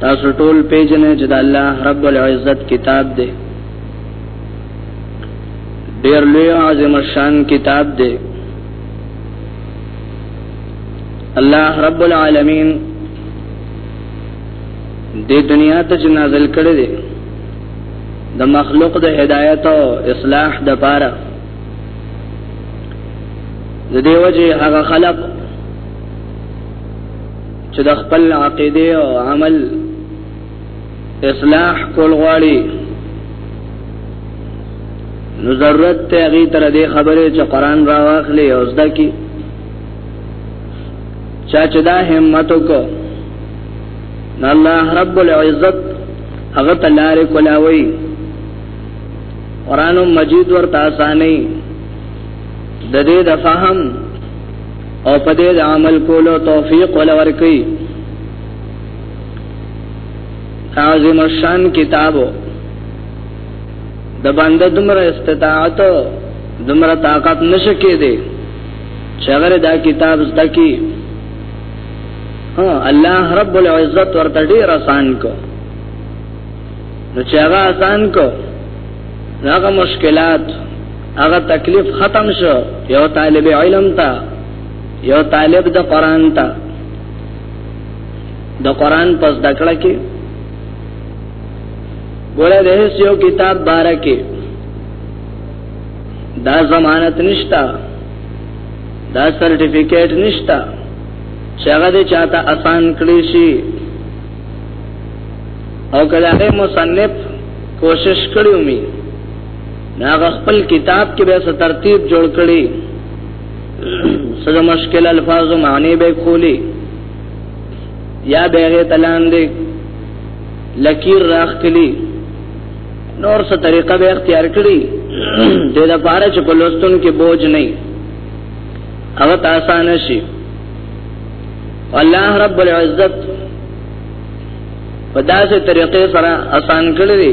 تاسو ټول پیژنې چې د الله رب العزت کتاب دی ډیر لوی عظیم شان کتاب دی الله رب العالمین د دنیا ته نازل کړی دی د مخلوق د هدایت او اصلاح د پاره د دیو جی هغه خلق چې د خپل عقیده او عمل اصلاح کول غواړي نو ضرورت ته هغه تر دې خبره چې قران را واخلي او زده کی چا چې دا همت وکړ الله رب العزت هغه تلاره کولاوي قران مجید ورته اسانه د دې د فهم او په دې د عمل کولو توفیق ولور کوي عظیم الشان کتابو د باندې دمر استطاعت دمر طاقت نشکې دي چې هغه دا کتاب زده کی الله رب العزت ورته ډیر آسان کو نو چې هغه آسان کو هغه مشکلات هغه تکلیف ختم شو یو طالب علم ته یو طالب د قران ته د قران پس دکړه کې ګوره د هیڅ یو کتاب باره کې دا ضمانت نشتا دا سرټیفیکیټ نشتا چې هغه دې چاته آسان کړی شي او کله هغه مصنف کوشش کړی ومي ناغه خپل کتاب کې به څه ترتیب جوړ کړي سره مشکل الفاظ معنی به کولی یا به تلان دي لکیر راخ کلی نور څه طریقه به اختیار کړي د دا پاره چې په لوستون کې بوج نه او تاسو نه شي الله رب العزت په داسې طریقې سره آسان کړی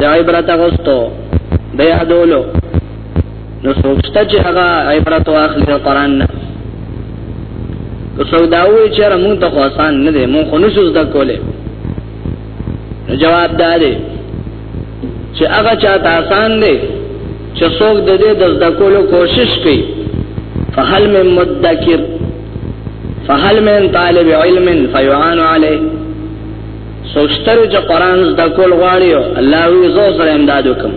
د عبرت غستو د یادولو نو سوچته چې هغه عبرت واخلي د قران نه که سوداوي چې موږ ته آسان نه دي موږ خو نشو زده کولای جواب دا دی چې هغه چاته آسان دی چې څوک د دې د زده کولو کوشش کوي فهل من مدکر فهل من طالب علم فيعان عليه سوچتر چې قران زده کول غواړي الله وی زو سره امداد وکم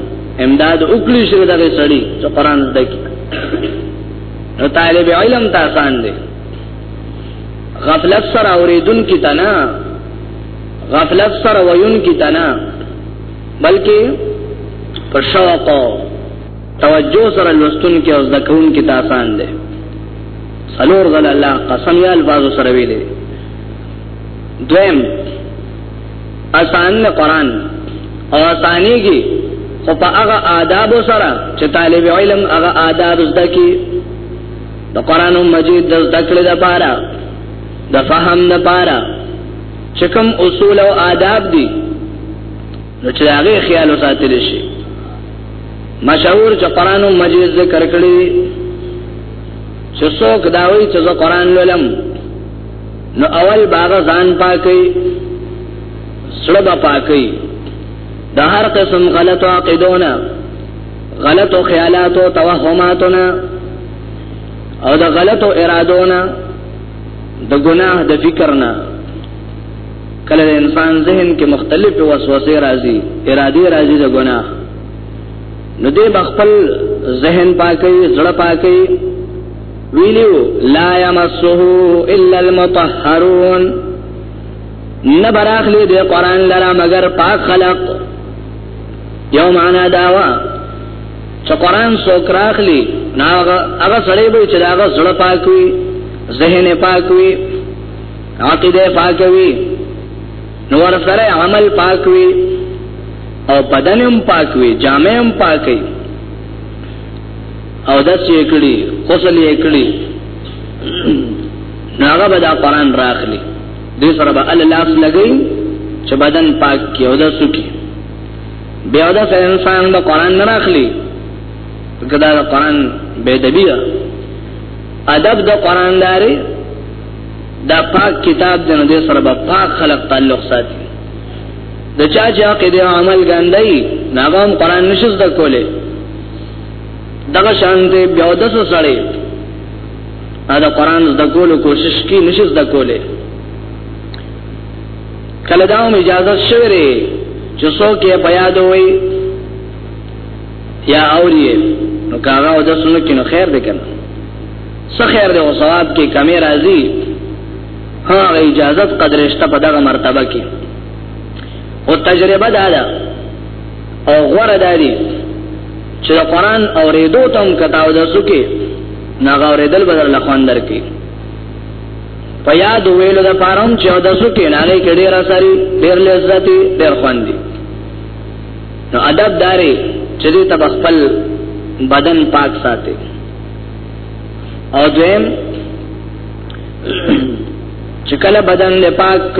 امداد وکړي چې دغه سړی چې قران زده کی نو طالب علم ته آسان دی غفلت سره اوریدون کی تنا غفلت سره ویون کی تنا بلکې پر شوق توجه سره لوستون کې او زده کون کې آسان دی سلور غل الله قسم یا الفاظ سره ویلي دویم اسانه قران او اسانيږي خو په هغه آداب سره چې طالب علم هغه آداب زده کی د قران مجید د زده کړې لپاره د فهم لپاره چې کوم اصول او آداب دي نو چې هغه خیال وساتل شي مشهور چې قران مجید ذکر کړی چې څوک داوي چې قران لولم نو اول باغ ځان پاکي سړب پاکي د هر قسم غلط عقیدونه غلط خیالات او توهماتونه او د غلط ارادونه د ګناه د فکر نه کله انسان ذهن کې مختلف وسوسه راځي ارادي راځي د ګناه نو دې بخپل ذهن پاکي زړه پاکي ویلیو لا یمسه الا المطهرون نبراخلی دی قرآن لرا مگر پاک خلق یو معنا داوا چې قرآن څوک راخلی ناغه هغه سړی به چې داغه زړه پاک وي ذهن پاک وي عقیده پاک وي نو ور سره عمل پاک وي او بدنم پاک وي جامعم پاک وي او دس یې کړی غسل یې کړی ناغه به دا قران راخلی دې سره به الله لاس لګی چې بدن پاک کې او دس کی بیا دا انسان به قران نه راخلی کدا دا قران به دبیا ادب د قران داري دا پاک کتاب د نو سره به پاک خلق تعلق ساتي د چا چې عقیده عمل ګندای ناغم قران نشز د کوله دغه شان دې بیا د څه سړی دا قران د کولو کوشش کی نشي د کوله کله دا هم اجازه شوره چې څوک یې بیاد وي یا اوري نو کاغه او د سنو کې نو خیر دې کنه څه خیر دې او ثواب کې کمی راځي هغه اجازه قدرشته په دغه مرتبه کې او تجربه دا ده او غره داري چې قرآن او ریدو تم کتاو د سکه ناغه ریدل بدل لخوان درکې په یاد ویلو د پاروم چې د سکه ناغه کې ډیر اثر ډیر لذت ډیر خوان دي نو ادب داري چې دې تبخپل بدن پاک ساتي او دویم چې کله بدن له پاک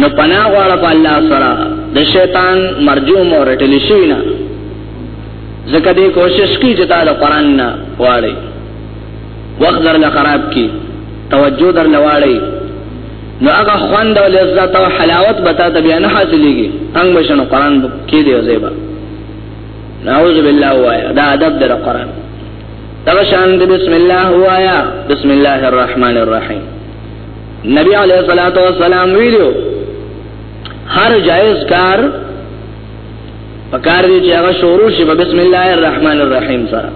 نو پناه غواړه په الله سره د شیطان مرجوم او رټل شي نه زکه دې کوشش کی چې دا د قران نه واړی وخت در له خراب کی توجه در لواړی نو هغه خوند او لذت او حلاوت به تا ته بیا نه حاصلېږي څنګه بشنو قران کې دی زیبا نعوذ بالله وایا دا ادب در قران دا شان بسم الله وایا بسم الله الرحمن الرحیم نبی علیہ الصلوۃ والسلام ویلو هر جائز کار پکار دی چې هغه شروع شي په بسم الله الرحمن الرحیم سره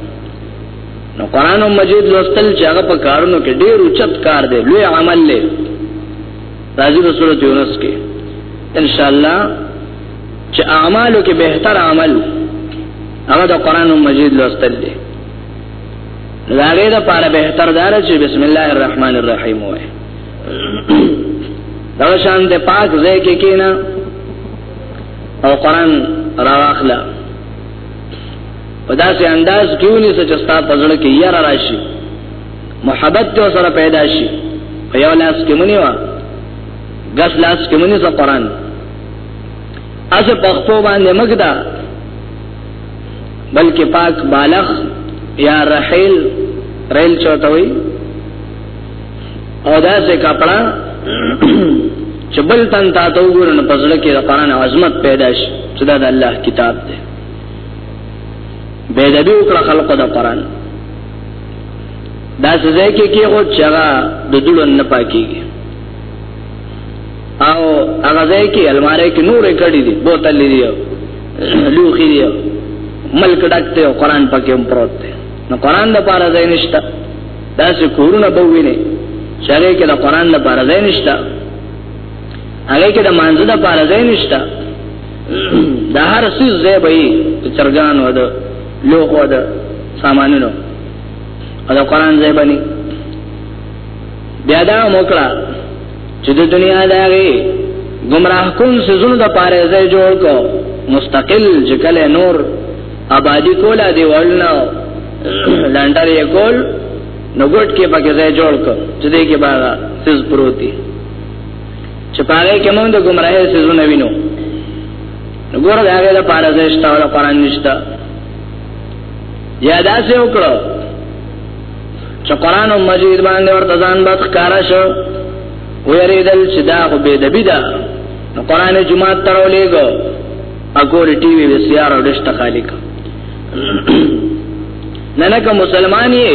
نو قران مجید لوستل چې هغه په کارونو کې ډیر اوچت کار دی لوی عمل دی راځي په سورۃ یونس کې ان شاء الله چې اعمالو کې بهتر عمل هغه د قران مجید لوستل دی دا غیر لپاره به تر دار چې بسم الله الرحمن الرحیم وای دا شان د پاک ځای کې کینا او قران راخلا په داسې انداز کې ونی چې ستا په ځړ کې یاره راشي محبت ته سره پیدا شي په یو لاس کې مونږ وا غس لاس کې مونږ سره قران اسه په خپل باندې مګدا بلکې پاک بالغ یا رحیل ریل چوتوي او دا سه کپڑا چې بل تن تا ته وګورن په ځل کې د قران عظمت پیدا شي چې دا د الله کتاب دی به د دې وکړه خلق د قران دا سزا کې کې هو چغا د دلون نه پاکيږي او هغه ځای کې الماره کې نور کړي دي بوتل لري لوخي دی ملک ډکته او قران پکې هم پروت دی نو قران د پاره ځای نشته دا چې کورونه به ویني چې هغه کې د قران د پاره ځای نشته هغه کې د مانزه د پاره ځای نشته د هر څه ځای به یې چرګان و د لوخو د سامانونو او د قران ځای باندې بیا دا موکړه چې د دنیا دغه گمراه کون سيزونو د پاره ځای جوړ کو مستقل چې کله نور آبادی کولا دی ولنه لنډر یې کول نو ګټ کې پکې ځای جوړ کو چې دې کې باغ سز پروتي چې پاره کې مونږ د گمراهي سيزونه وینو نو ګور دا هغه د پاره ځای شته او قرآن نشته یا دا څه وکړو چې قران مجید باندې ورته ځان بد ښکار شو ویریدل چې دا خو به دبی دا نو قران جمعه ترو لګو اګور ټي وي وسيار او دشت خالق نه نه کوم مسلمان یې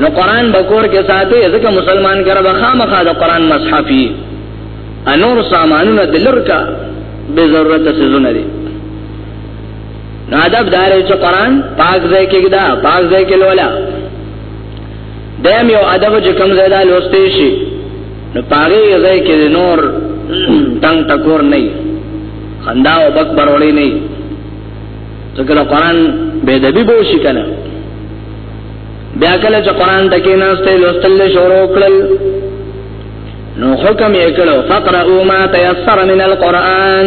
نو قران بکور کې ساتي ځکه مسلمان کرا بخامخه د قران مصحفي انور سامانونه دلر کا به ضرورت سيزونه دي نو ادب دار چې قران پاک ځای کې دا پاک ځای کې لولا دیم یو ادب چې کم ځای دا لوستې شي نو پاره ځای کې نور تنگ ټکور نه خندا او بک برولې نه ځکه قرآن به دبي بو شي کنه بیا کله چې قرآن تکې ناشته لوستل شروع کړل نو حکم یې کړو فقرأوا ما تيسر من القرآن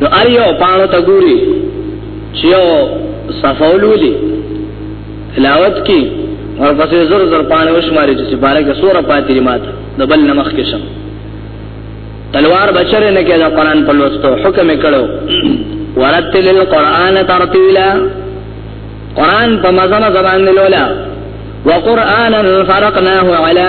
نو ايو پانو ته ګوري چې یو صفولولي تلاوت کې ورپسې زر زر پانه وشماري چې بارے کې سوره پاتې ماته د بل نمخ کې شم تلوار بچره نه کې دا قران په لوستو حکم کړو ورتل القرآن ترتیلا قرآن په مزه مزه باندې لولا وقرآنا فرقناه على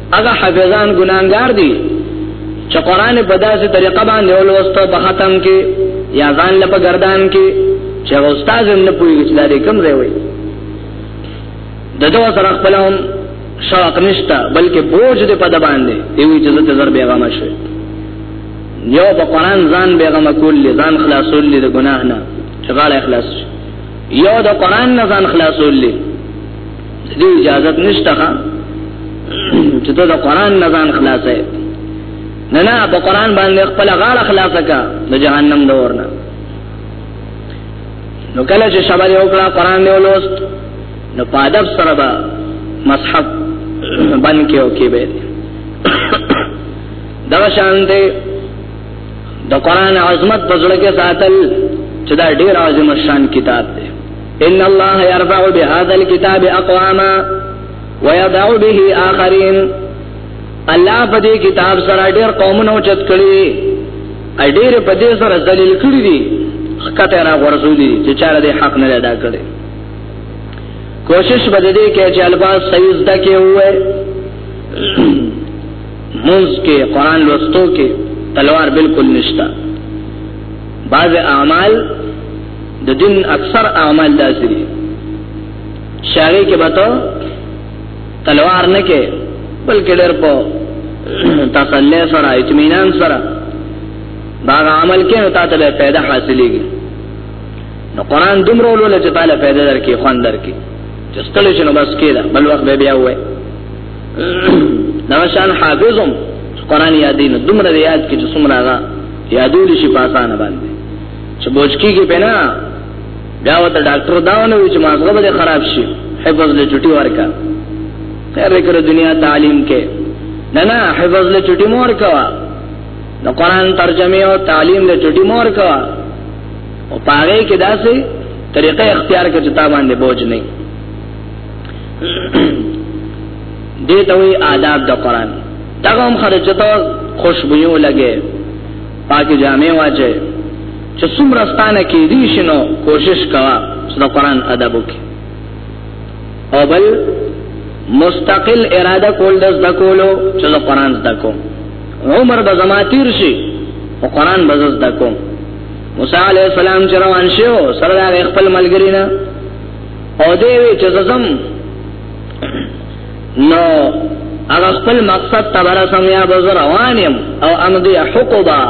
هغه حافظان ګناګار دي چې قران په داسې طریقه باندې ولوسته په ختم کې یا ځان لپاره گردان کې چې استاد هم نه پوهیږي چې دا دې کوم ځای وایي د دوه سره خپل هم شوق نشته بلکې بوج دې په د باندې یو چې زته زر بیغمه شي یو په قران ځان بیغمه کول ځان خلاصول دې ګناه نه چې غاړه اخلاص یو د قران نه ځان خلاصول دې دې اجازه نشته چې ته د قران نه ځان خلاصې نه نه په قران باندې خپل غاړه خلاصه کا د جهنم دور نه نو کله چې شبا یو کړه قران دی ولوست نو پادب سره به مصحف بن کې او کې به دا شانته د قران عظمت په ځړه کې ساتل چې دا ډیر عظیم شان کتاب دی ان الله يرفع بهذا الكتاب اقواما ويدع به اخرين الله په دې کتاب سره ډېر قومونه اوچت کړي ډېر په دې سره ذلیل کړي دي خکته را ورسولي چې چاره دې حق نه ادا کړي کوشش بده دې کې چې الفاظ صحیح زده کې وې منځ کې قران لوستو کې تلوار بالکل نشتا بعض اعمال د دین اکثر اعمال داسې دي شاګه کې بتو تلوار نه کې بلکې ډېر په تسلی سره اطمینان سره دا عمل کې نو تاسو به پیدا حاصلېږي نو قران دومره ولول چې تعالی پیدا درکې خوان درکې چې ستل شنو بس کېدا بل وخت به بیا وای نو شان حافظم قران یادین دومره یاد کې چې څومره یادول شي په اسانه باندې چې بوچکی کې بنا بیا وته ډاکټر داونه وی چې مازغه به خراب شي حفظ له چټي ورکا خیر کر دنیا تعلیم کې نه نه حفظ له چټي مور کوا د قران ترجمه او تعلیم له چټي مور کوا او پاره کې داسې طریقې اختیار کړ چې تا باندې بوج نه دې ته وی آداب د قران دغه هم خرچته خوشبويو لګي پاکي جامې واچي چې څومره ستانه کې دي شنو کوشش کوا چې د قران ادب وکي او بل مستقل اراده کول د ذکولو چې د قران ذکو عمر به زما تیر شي او قران به ذکو موسی عليه السلام چې روان شو سره د خپل ملګری نه او دی وی چې زم نو هغه خپل مقصد ته ورسم یا بز روانیم او امدی حقوبا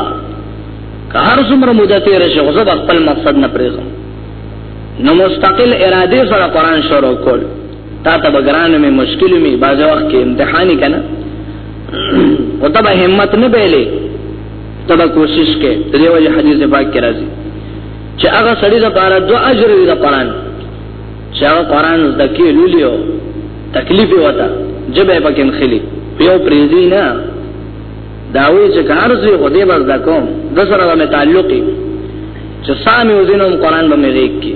که هر څومره مدته تیر شي خو زه خپل مقصد نه پریږم نو مستقل اراده سره قران شروع کول تا ته بګران می مشکل می باز وخت کې امتحاني کنه او ته به همت نه بیلې ته به کوشش کې دیو حدیث پاک کې راځي چې هغه سړی د پاره دو اجر دی د قران چې هغه قران زده کې لولیو تکلیف وتا جبه پکې مخلي پیو پریزی نه داوی چې کار زی خو دې بس دا کوم د سره مې تعلقي چې سامي وزینم قران به مې لیک کې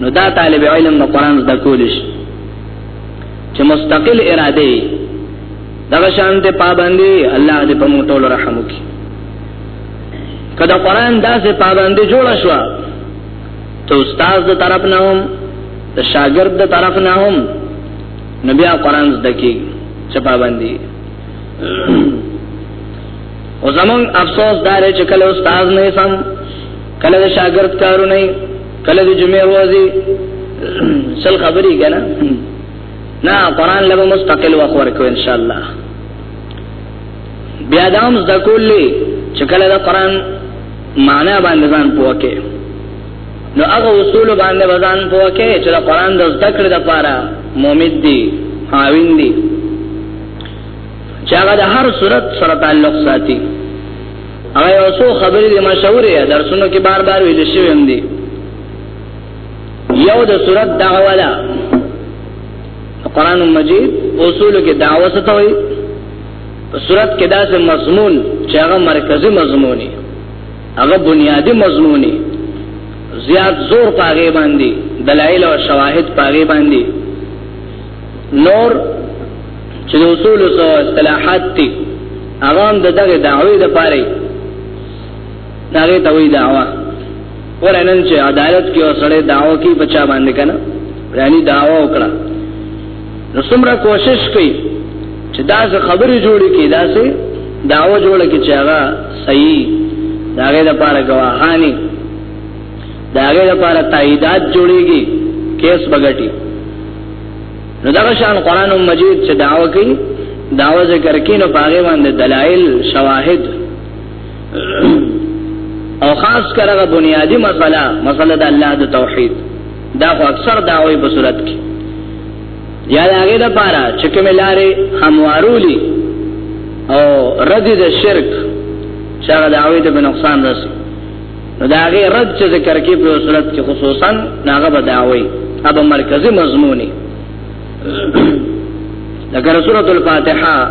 نو دا طالب علم نو قران زده کولیش چې مستقل اراده دغه شان ته پابندي الله دې په موږ ټول رحم وکړي کله قران داسې پابندي جوړ شو ته استاد د طرف نه هم د شاګرد د طرف نه هم نبي قرآن زده کی چې پابندي او زمون افسوس دار چې کله استاد نه سم کله د شاګرد کارو نه کله د جمعې ورځي سل خبري کنه نه قرآن له مستقل وخت ورکو ان شاء الله بیا دام زکولی چې کله د قرآن معنی باندې ځان پوکه نو هغه اصول باندې ځان پوکه چې د قران د ذکر لپاره مؤمن دي حاوین دي چې هغه د هر صورت سره تعلق ساتي هغه یو څو خبرې دي مشهورې درسونو کې بار بار ویل شوې هم دي یو د صورت دغه والا قران مجید اصول کې دعوه ستوي په صورت کې دا چې مضمون چې هغه مرکزی مضمونی هغه بنیادی مضمونی زیات زور پاغه باندې دلایل او شواهد پاغه باندې نور چې اصول او اصطلاحات دي عوام د دغه دعوی د پاره دا غي ته وی دعوا ورنن چې عدالت کې اوسړې دعوا کې بچا باندې کنه یعنی دعوا وکړه نو څومره کوشش کوي چې دا څه خبرې جوړې کې دا څه دعوا جوړه کې چې هغه صحیح دا غي د پاره گواهانی دا غي د پاره تاییدات جوړيږي کیس بغټي نو دا شان قران مجید چې دعوا کوي دعوا ذکر کینو پاګې باندې دلایل شواهد او خاص کر هغه بنیادی مسله مسله د الله د توحید دا خو اکثر دعوی په صورت کې یا هغه د پاره چې کوم لارې هموارولي او رد د شرک چې هغه دعوی ته نقصان رسي نو دا هغه رد چې ذکر کې په صورت کې خصوصا هغه به دعوی هغه مرکزی مضمونی لکه سورۃ الفاتحه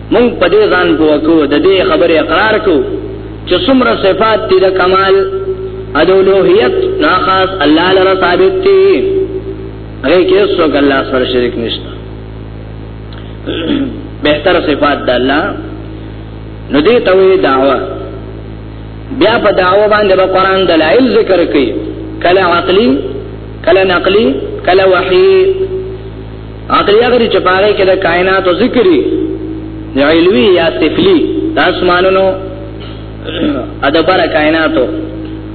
مونږ په دې ځان پوکو د دې خبره اقرار کو چې څومره صفات دي د کمال ادولوهیت نا خاص الله لره ثابت دي هغه کې څوک الله سره شریک نشته بهتر صفات د الله نو دې ته وی دعوه بیا په دعوه باندې په قران دلایل ذکر کوي کله عقلی کله نقلی کله وحی عقلی هغه چې پاره کې د کائنات او ذکرې علوی یا تفلی د اسمانونو ادبر کائناتو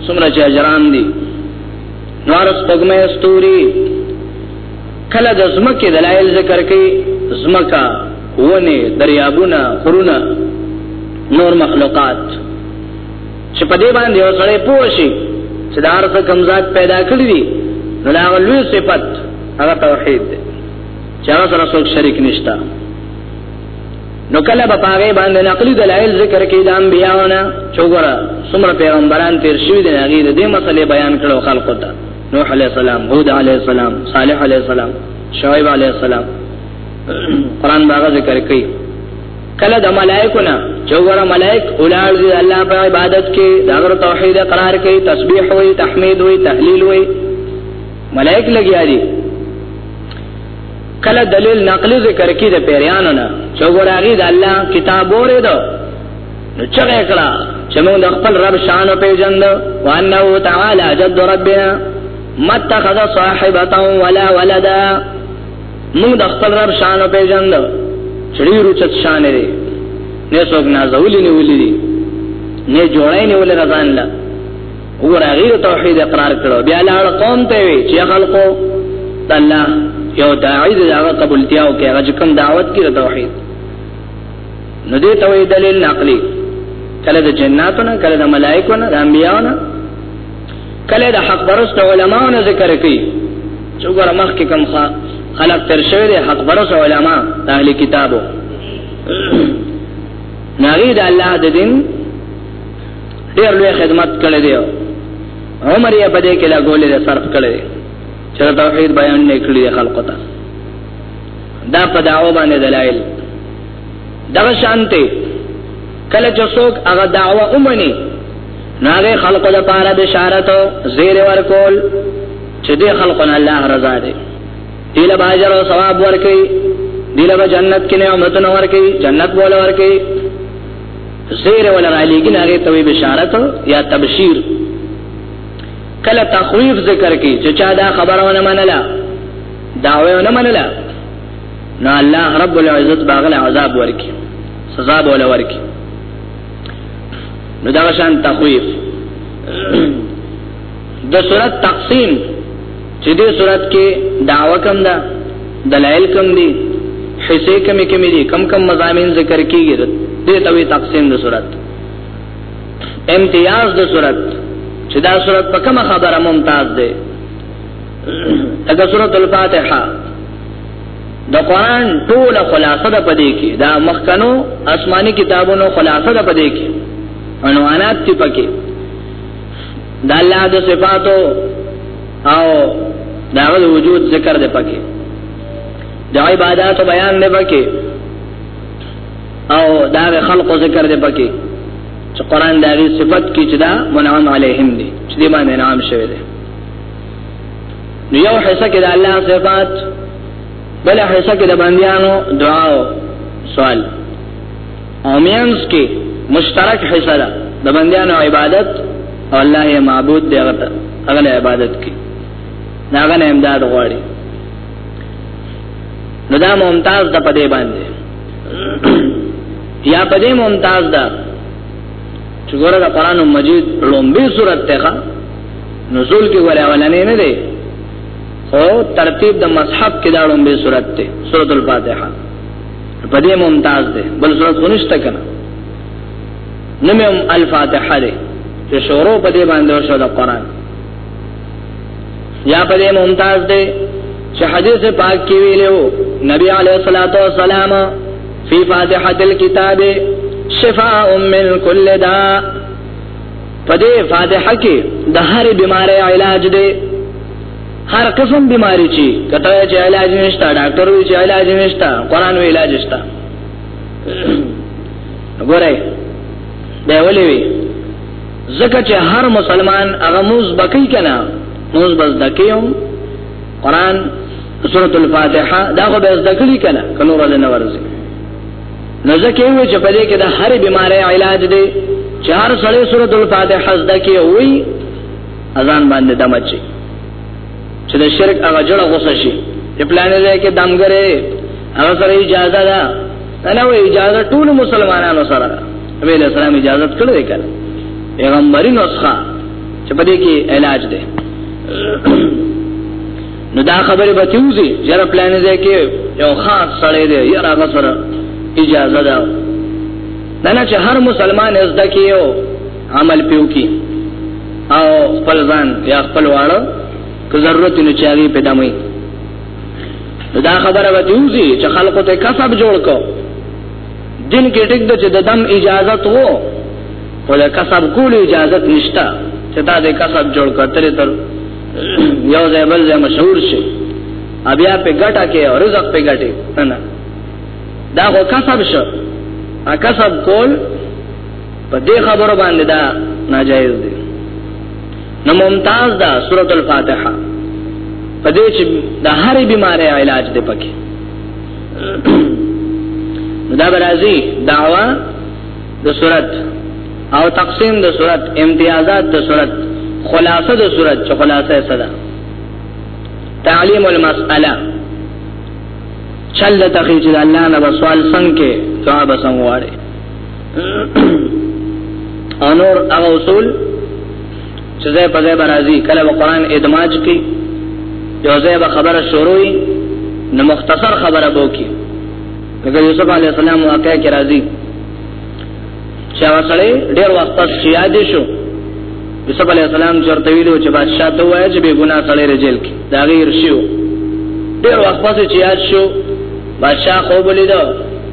څومره چې اجران دي نور سپګمې استوري کله د زمکه دلایل ذکر کوي زمکا ونه دریابونه خرونه نور مخلوقات چې په دې باندې وسړې پوښي چې دار څه کمزات پیدا کړی دي نو دا لوی صفت هغه توحید دی چې هغه سره څوک شریک نشتا نو کله به پاره باندې نقلی دلایل ذکر کړي د انبیاونه چوغره څومره پیغمبران تیر شوی دی هغه دې مسلې بیان کړو خلقو ته نوح علیہ السلام هود علیہ السلام صالح علیہ السلام شعیب علیہ السلام قران باغ ذکر کړي کله د ملائکو نه چوغره ملائک اولاد دی الله په عبادت کې دغه توحید اقرار کوي تسبیح وي تحمید وي تهلیل وي ملائک لګیا دي کله دلیل نقلی ذکر کی د پیرانو نه چوغراغي د الله کتاب وره دو نو چغه کړه چې موږ د خپل رب شان په جند وانه تعالی جد ربنا متخذ صاحبتا ولا ولدا موږ د خپل رب شان په جند چړي رچت شان لري نه څوک نازولې نه ولې نه جوړای نه ولې رضان الله ګور هغه توحید اقرار کړو بیا لاړ قوم ته وی چې خلکو الله یو داعی د هغه قبولتیا او کې هغه کوم دعوت کې توحید نو دې ته وی دلیل عقلی کله د جناتو نه کله د ملائکو نه د انبیانو نه کله د حق پرست علماو نه ذکر کوي چې ګور مخ کې کم خلق تر شوی د حق پرست علما د اهل کتابو نغید الله د دین ډیر لوی خدمت کړی دی عمر یې بده کې لا ګولې له صرف کړی چې توحید بیان نه کړی خلکو ته دا په دعوه باندې دلایل دا شانته کله چې څوک هغه دعوه ومني ناغه خلقو د پاره بشارت زیر ورکول چې دې خلقو نه الله رضا دي دیل باجر او ثواب ورکي دیل به جنت کې نعمت نور کوي جنت بوله ورکي زیر ولا را لګی نه هغه توي بشارت یا تبشیر کله تخویف ذکر کی چې چا دا خبره ونه منله داوی ونه منله نو الله رب العزت باغل عذاب ورکی سزا بول ورکی نو دا شان تخویف د صورت تقسیم چې دې صورت کې دعوه کم ده دلایل کم دي حصے کم کم دي کم کم مضامین ذکر کیږي دې توي تقسیم د صورت امتیاز د صورت چې دا صورت په کومه خبره ممتاز ده دا صورت الفاتحه د قران ټول خلاصه ده پدې کې دا مخکنو آسماني کتابونو خلاصه ده پدې کې عنوانات تی پکې د الله د صفاتو او د هغه وجود ذکر دی پکې د عبادت بیان دی پکې او دا خلق ذکر دی پکې چې قران د هغه صفت کې چې دا منعم علیهم دی چې دې باندې نام شوی دی نو یو حصہ کې د الله صفات بل حصہ کې د بندیانو دعا او سوال امینس کې مشترک حصہ ده د بندیانو عبادت او الله یې معبود دی هغه هغه عبادت کې هغه نه امداد غواړي نو دا ممتاز د پدې باندې یا پدې ممتاز ده چې ګوره د قران مجید لومبي صورت ته نزول کې ورې اولنې نه ده او ترتیب د مصحف کې دا لومبي صورت ته سورۃ الفاتحه په دې ممتاز دی بل صورت خو نشته کنه نوم هم الفاتحه دی چې شروع په دې باندې وشو د قران یا په دې ممتاز دی چې حدیث پاک کې ویلو نبی علیه الصلاۃ والسلام فی فاتحه الكتاب شفاء من کل داء پدې فاتحه کې د هر بیماری علاج دی هر قسم بیماری چی کته چې علاج نشته ډاکټر وی چې علاج نشته قران وی علاج نشته ګورای دی ولې وی زکه چې هر مسلمان هغه موز بکی کنه موز بس دکیو قران سورۃ الفاتحه دا خو به ذکرلی کنه کله ورځ نه ورځي نو زکه وی چې په دې کې د هر بیماری علاج دی چې هر سړی سورۃ الفاتحه زده کی وی اذان باندې دمه چي چې د شرک هغه جوړه غوسه شي چې پلان یې کې دمګره هغه سره اجازه ده انا و اجازه ټول مسلمانانو سره نبی علیہ السلام اجازه کړې کړه پیغمبري نسخه چې په دې کې علاج ده نو دا خبره به تیوزي جره پلان دې کې یو خاص سړی دی یاره هغه سره اجازه ده نه نه چې هر مسلمان زده کیو عمل پیو کی او خپل ځان یا خپل واړه که ضرورت نه چاغي پیدا مې دا خبره به دیوږي چې خلکو ته کسب جوړ کو دین کې ټیک د چې د دم اجازه تو ولا کسب کول اجازه نشته چې دا د کسب جوړ کړتل تر یو ځای بل ځای مشهور شي بیا په ګټه کې او رزق په ګټه نه دا هو کسب شو کسب کول په دې خبره باندې دا ناجایز دی نو ممتاز دا سورۃ الفاتحه په دې چې د هرې بیماری علاج دی پکې دا برازي دعوا د سورۃ او تقسیم د سورۃ امتیازات د سورۃ خلاصه د سورۃ چې خلاصه یې صدا تعلیم المسأله چل تخیج الله نه بسوال څنګه دعا بسنګ واره انور هغه اصول چې زه په ځای برازي کله په قران ادماج کې یو ځای به خبره شروعي نو مختصر خبره بو کې لکه یوسف علی السلام واقعا کې راځي چې هغه سره ډېر وخت پس یاد شو یوسف علی السلام چرته ویلو چې بادشاہ ته وایي چې به ګناه سره رجل کې دا غیر شو ډېر وخت پس چې یاد شو بادشاہ خوب لیدو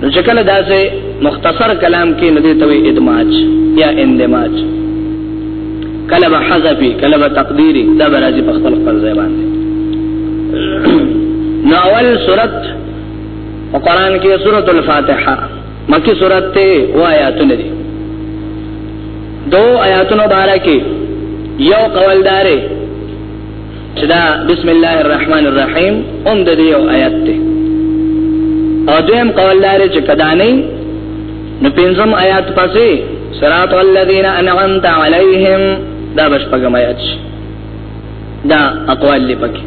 نو چې کله داسې مختصر کلام کې ندی توي ادماج یا اندماج کله به حذفي کله به تقديري دا به راځي په خپل خپل ځای باندې نو اول سورت او قران کې سورۃ الفاتحه مکی سورت ته و آیاتونه دي دو آیاتونو بارکه یو قول داره چې دا بسم الله الرحمن الرحیم هم د دې یو آیت دی او دویم قول لري چې کدانې نو پنځم آیات پسې صراط الذین انعمت علیهم دا بشپګم آیات دا اقوال لپاره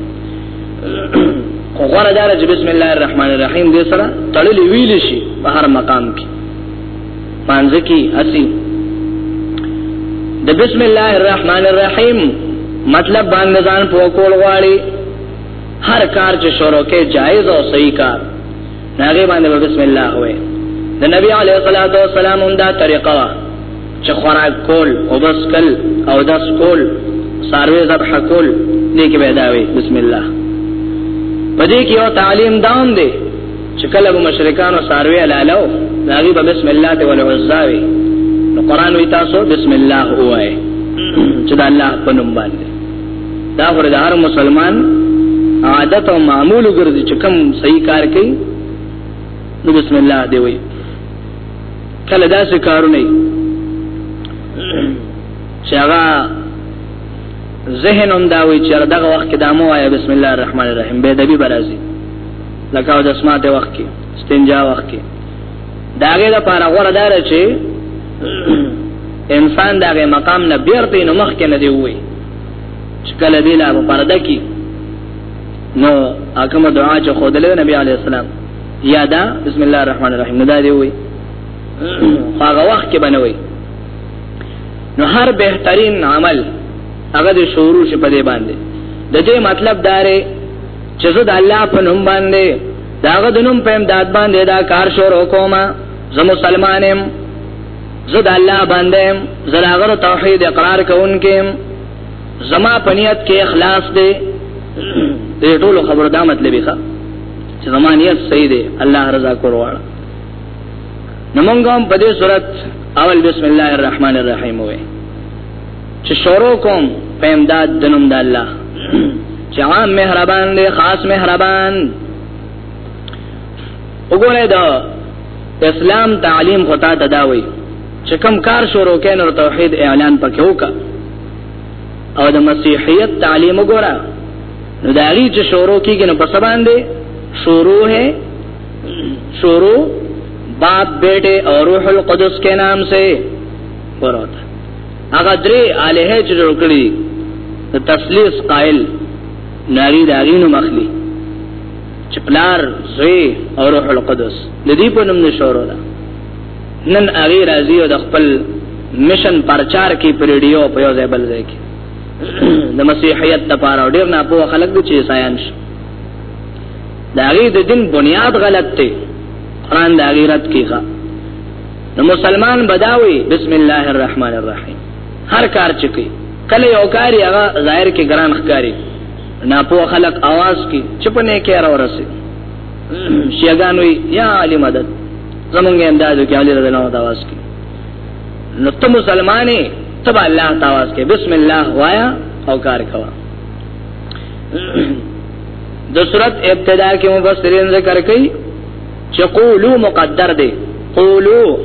خو غره دار چې بسم الله الرحمن الرحیم دې سره تړلې ویل شي په هر مقام کې مانځ کی اسی د بسم الله الرحمن الرحیم مطلب باندې ځان په کول غواړي هر کار چې شروع کې جایز او صحیح کار ناغه باندې بسم الله وې د نبی علیه الصلاۃ والسلام هم دا طریقه وا چې خوراک کول او بس کل او دس کول ساروی ذبح کول دې کې پیدا وي بسم الله پدې کې یو تعلیم داوم دی چې کله به مشرکانو ساروی لالو ناغي به بسم الله ته ول عزاوي نو قران وی تاسو بسم الله وای چې د الله په نوم باندې دا پر هر مسلمان عادت او معمول ګرځي چې کوم صحیح کار کوي نو بسم الله دی وای کله دا څه کارونه چې هغه ذهن هم دا وی چې دغه وخت کې دامو آیا بسم الله الرحمن الرحیم به دبی برازي لکه د سماعت وخت کې استنجا وخت کې داګه د پاره غوړه دار چې انسان داګه مقام نه بیرته نو مخ کې نه دی وای چې کله دی لا په پرده کې نو اکمه دعا چې خدای نبی علی السلام یادا بسم الله الرحمن الرحیم دا دی وای هغه وخت کې بنوي نو هر بهترین عمل هغه د شروع شي په دې باندې د دې مطلب دارې چې زه د الله په نوم باندې داغه د نوم په امداد باندې دا کار شروع کوم زه مسلمانم زه د الله باندې زراغره توحید اقرار کوونکې زما پنیت کې اخلاص دی دې ټول خبر دا مطلب ښه چې زما نیت صحیح دی الله رضا کول واړه نمونګم په دې صورت اول بسم الله الرحمن الرحیم وې چې شروع کوم په امداد د نوم د الله چې عام مهربان دی خاص مهربان وګوره دا اسلام تعلیم خطا تداوي چې کوم کار شروع کین او توحید اعلان پکې وکا او د مسیحیت تعلیم وګوره نو دا لري چې شروع کیږي نو په سبا باندې شروع ہے شروع باپ بیٹے اور روح القدس کے نام سے پروت هغه درې الہه چې جوړ کړی د تسلیث قائل ناری داغینو مخلی چې پلار زوی او روح القدس د دې په نوم نشورو ده نن هغه راځي او د خپل مشن پرچار کې پر ریډیو په یو ځای بل ځای کې د مسیحیت لپاره ډیر نه په خلک دي چې ساينس دا غي د دین بنیاد غلط دی قران دا غیرت کیږي نو مسلمان بداوي بسم الله الرحمن الرحیم هر کار چکی کله یو کاری هغه ظاهر کې ګران ښکاری نه په خلق आवाज کې چپنه کې را ورسي شیګانوي یا علی مدد زمونږ اندازو کې علی رضی الله عنه आवाज کې نو ته مسلمانې تبع الله تعالی کې بسم الله وایا او کار کوا د صورت ابتدا کې مفسرین ذکر کوي چې قولو مقدر دی قولو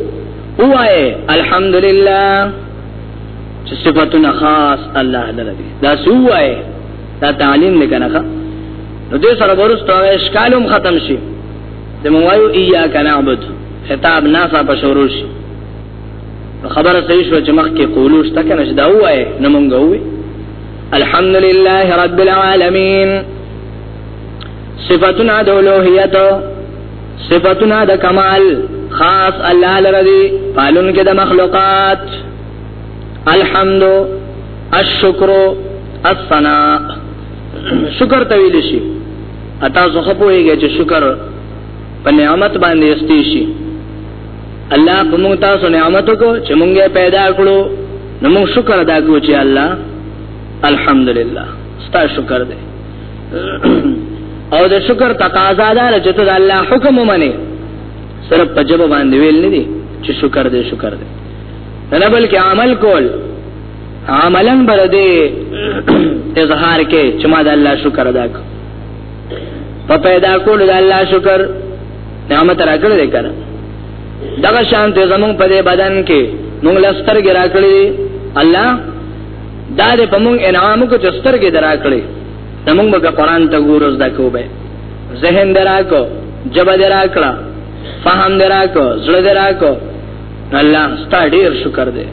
هوای الحمدلله چې صفاتونه خاص الله لره دي دا سوای دا تعلیم نه کنه نو دې سره ورسته اشکالم ختم شي د موایو ایا کنعبد خطاب ناسا په شروع شي خبره صحیح شو چې مخکې قولو شته کنه چې دا وای نه مونږ وای الحمدلله رب العالمین صفاتنا د الوهیت صفاتنا د کمال خاص الله لرضی پالون کې د مخلوقات الحمد الشکر الثناء شکر تویل شي اتا زه خپويږي چې شکر په نعمت باندې استي شي الله په موږ تاسو نعمت کو چې موږ پیدا کړو نو موږ شکر ادا کوو چې الله الحمدلله ستا شکر دې او د شکر تقاضا ده چې ته د الله حکم ومنې صرف په جواب باندې ویل نه دي چې شکر دې شکر دې نه بلکې عمل کول عملا بر دې اظهار کې چې ما د الله شکر ادا کړ په پیدا کول د الله شکر نعمت راکړل دې کړ دغه شان ته زمون په دې بدن کې مونږ لستر ګرا کړی الله دا دې په مونږ انعام کو چستر کې درا کړې دا مونږ به قرآن ته ګورو زده کو به ذهن درا کو جب درا کړه فهم درا کو زړه درا کو الله ستا ډیر شکر دې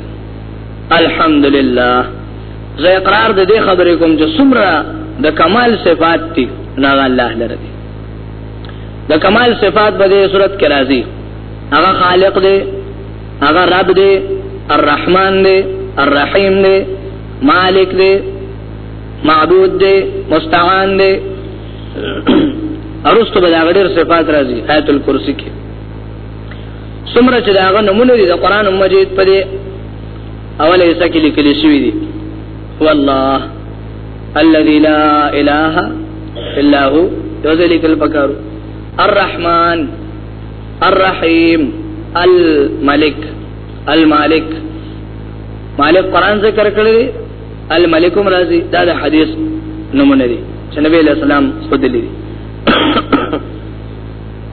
الحمدلله زه اقرار دې خبرې کوم چې سمرا د کمال صفات دي نه الله لره دي د کمال صفات به دې صورت کې راځي هغه خالق دې هغه رب دی الرحمن دی الرحیم دی مالک دی معبود دی مستعان دی ارستو به دا غډیر صفات راځي آیت الکرسی کې سمره چې دا غو نمونه دي د قران مجید په دې اوله حصہ کې لیکل شوی دي هو الله الذي لا اله الا هو یو ځل لیکل پکارو الرحمن الرحیم الملک المالک مالک قران ذکر کړی الملک مرضی دا د حدیث نمونه دی چې نبی له سلام خود لري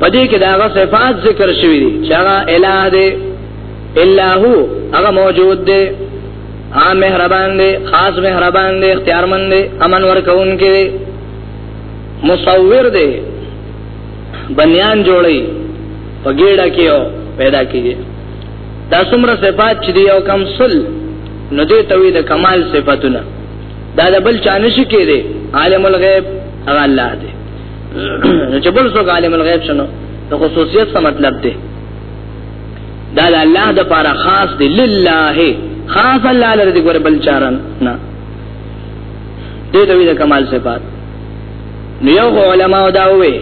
پدې کې دا غو صفات ذکر شوی دی چې هغه الہ دی الا هو هغه موجود دی عام مهربان دی خاص مهربان دی اختیارمند دی امن ورکون کې مصور دی بنیان جوړي په ګډه کې او پیدا کیږي دا څومره صفات چې دی او کم سل نو دې توي د کمال صفاتونه دا د بل چانه شي کېږي عالم الغیب هغه الله دی نو چې بل څوک عالم الغیب شنو د خصوصیت څه مطلب دی دا د الله د پاره خاص دی لله خاص الله لري ګور بل چارن نه دې دوی د کمال صفات نو یو علماء دا وې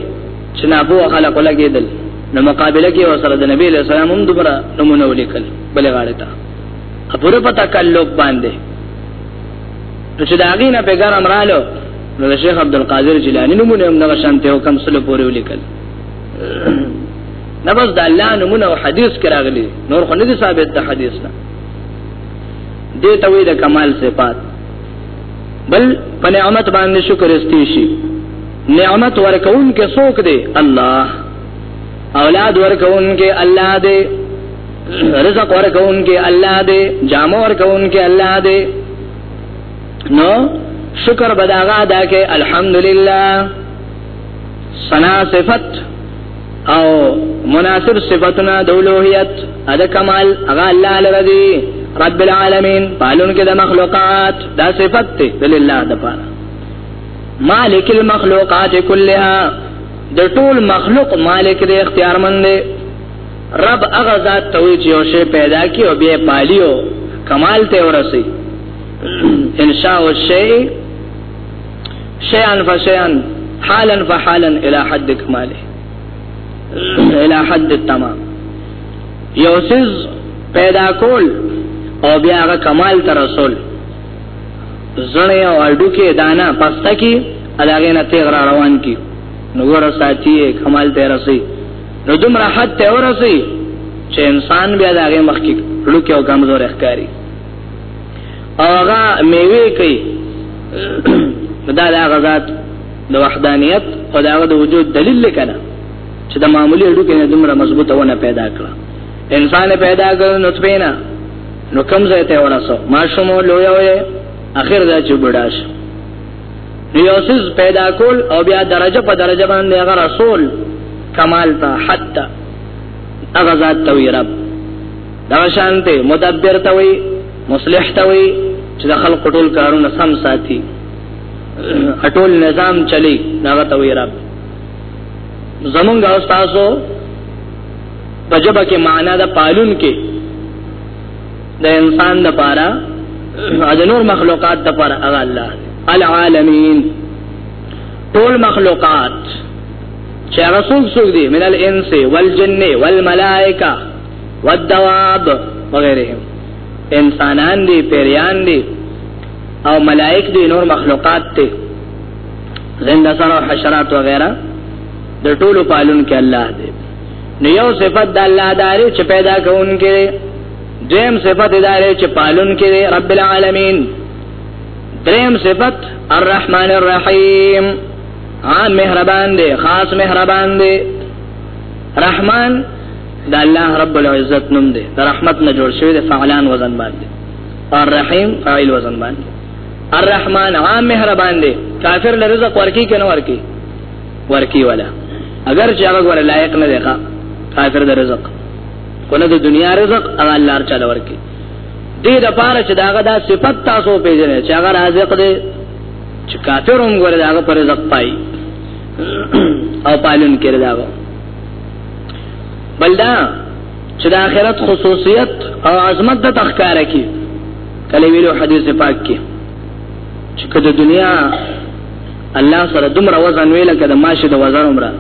چې نه بو خلق لګیدل نو مقابله کې وسره د نبی له سلام هم دومره نمونه ولیکل بلې غاړه ته اپوره پتا کلوب باندې نو چې دا غینه پیغام امرالو نو شیخ عبد القادر جیلانی نمونه هم نو شانته حکم سره پورې ولیکل نه بس د الله نمونه او حدیث کې راغلي نور خو نه دي ثابت د حدیث نه دې ته وې د کمال صفات بل په نعمت باندې شکر استي شي نعمت ورکون کې څوک دی الله اولاد ورکون کې الله دی رزق ورکون کې الله دی جامو ورکون کې الله دی نو شکر بداغا دا کې الحمدلله سنا صفت او مناسب صفاتنا دولوهیت اد کمال اغا اللہ لردی رب العالمین پالون کې د مخلوقات دا صفت ته د الله د پاره مالک المخلوقات كلها د ټول مخلوق مالک د اختیار مند دی رب هغه ذات ته وی چې اوسه پیدا کی او به پالیو کمال ته ورسی انشاء الشیء شيئا فشيئا حالا فحالا الى حد کماله الى حد التمام یو سیز پیدا کول او بیا هغه کمال تر رسول زړه او اډو کې دانا پستا کې علاوه نه تیغ را روان کی نو ور ساتي کمال ته رسي نو دوم راحت ته ورسي چې انسان بیا دغه مخ کې لوکي او کمزور ښکاری هغه میوه کوي دا لا غزاد د وحدانیت او دا د وجود دلیل کنا چې د معمولی اډو کې دومره مضبوطه ونه پیدا کړه انسان پیدا کړ نطفه نه نو کم ځای ته ورسو ماشوم لوی وي اخر دا چې بډاش یوسز پیدا کول او بیا درجه په درجه باندې هغه رسول کمال ته حتی هغه ذات توي رب دا شانته مدبر توي مصلح ته وي چې د خلق ټول کارونه سم ساتي ټول نظام چلی داغه ته وي رب زمونږ او تاسو بجبه کې معنا د پالون کې د انسان د پاره د نور مخلوقات د پاره هغه الله العالمین ټول مخلوقات چې هغه څوک څوک دي من الانس والجن والملائکه والدواب وغيرهم انسانان دي پیریان دي او ملائک دي نور مخلوقات دي زنده سر او حشرات وغيرها د ټولو پالون کې الله دې نو یو صفت د الله داري چې پیدا کون کې دیم صفت داري چې پالون کې رب العالمین دریم صفت الرحمن الرحیم عام مهربان دې خاص مهربان دې رحمان دا الله رب العزت نوم دی دا رحمت نه جوړ شوی دی فعلان وزن باندې الرحیم فاعل وزن باندې الرحمن عام مهربان دی کافر له رزق ورکی کنه ورکی ورکی ولا اگر چې هغه ور لایق نه دی کافر د رزق کله د دنیا رزق هغه الله تعالی ورکی دې د پاره چې داغه دا صفت تاسو پیژنې چې هغه رازق دی چې کافر هم ګوره داغه پر رزق پای او پالن کړی داغه بلدا چې د آخرت خصوصیت او عظمت د تخکار کی کله ویلو حدیث پاک کې چې کله دنیا الله سره دومره وزن ویل کده ماشه د وزن عمره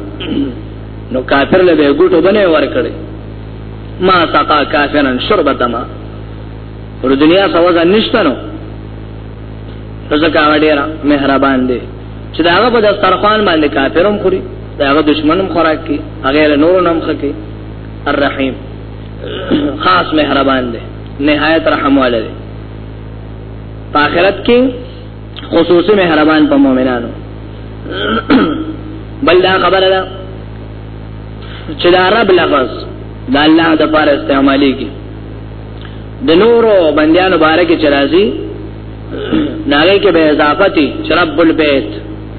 نو کافر له به ګټو بنه ور کړی ما سقا کافرن شربت ما ور دنیا سره وزن نشته نو رزق هغه ډیر مهربان دی چې دا هغه په دسترخوان باندې کافرم خوري دا هغه دشمنم خوراک کی هغه له نور نام خکی الرحیم خاص مهربان دی نهایت رحم والے دی په آخرت کې خصوصي مهربان په مؤمنانو بل دا خبره ده چې دا رب لفظ دا الله د پاره استعمالي کی د نورو بندیانو باره کې چرازي ناګه کې به اضافه تي رب البيت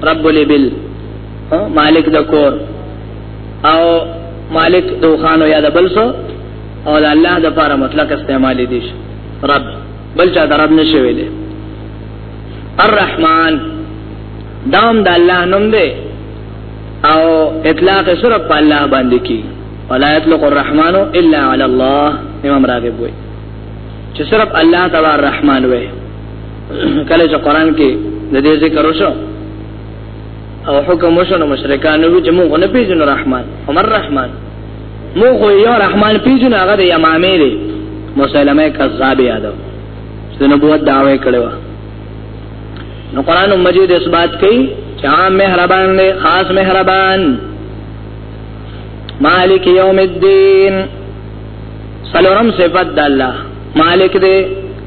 رب الابل مالک د کور او مالک د خانو یا د بلسو او د الله د لپاره مطلق استعمال دي رب بل چا د رب نشي ویلې الرحمن دام د الله نوم دی او اطلاق صرف په الله باندې کی ولا يطلق الرحمن الا على الله امام راغب وي چې صرف الله تعالی الرحمن وي کله چې قران کې د دې ذکر وشو او حکم وشنو مشرکان نو چې موږ نه پیژنو رحمان عمر رحمان موږ خو یو رحمان پیژنو هغه د یمامې دی مسلمه کذاب یادو د نبوت دعوی کړو نو قران مجید اثبات کوي چې عام مهربان دی خاص مهربان مالک یوم الدین سلورم صفات د الله مالک دی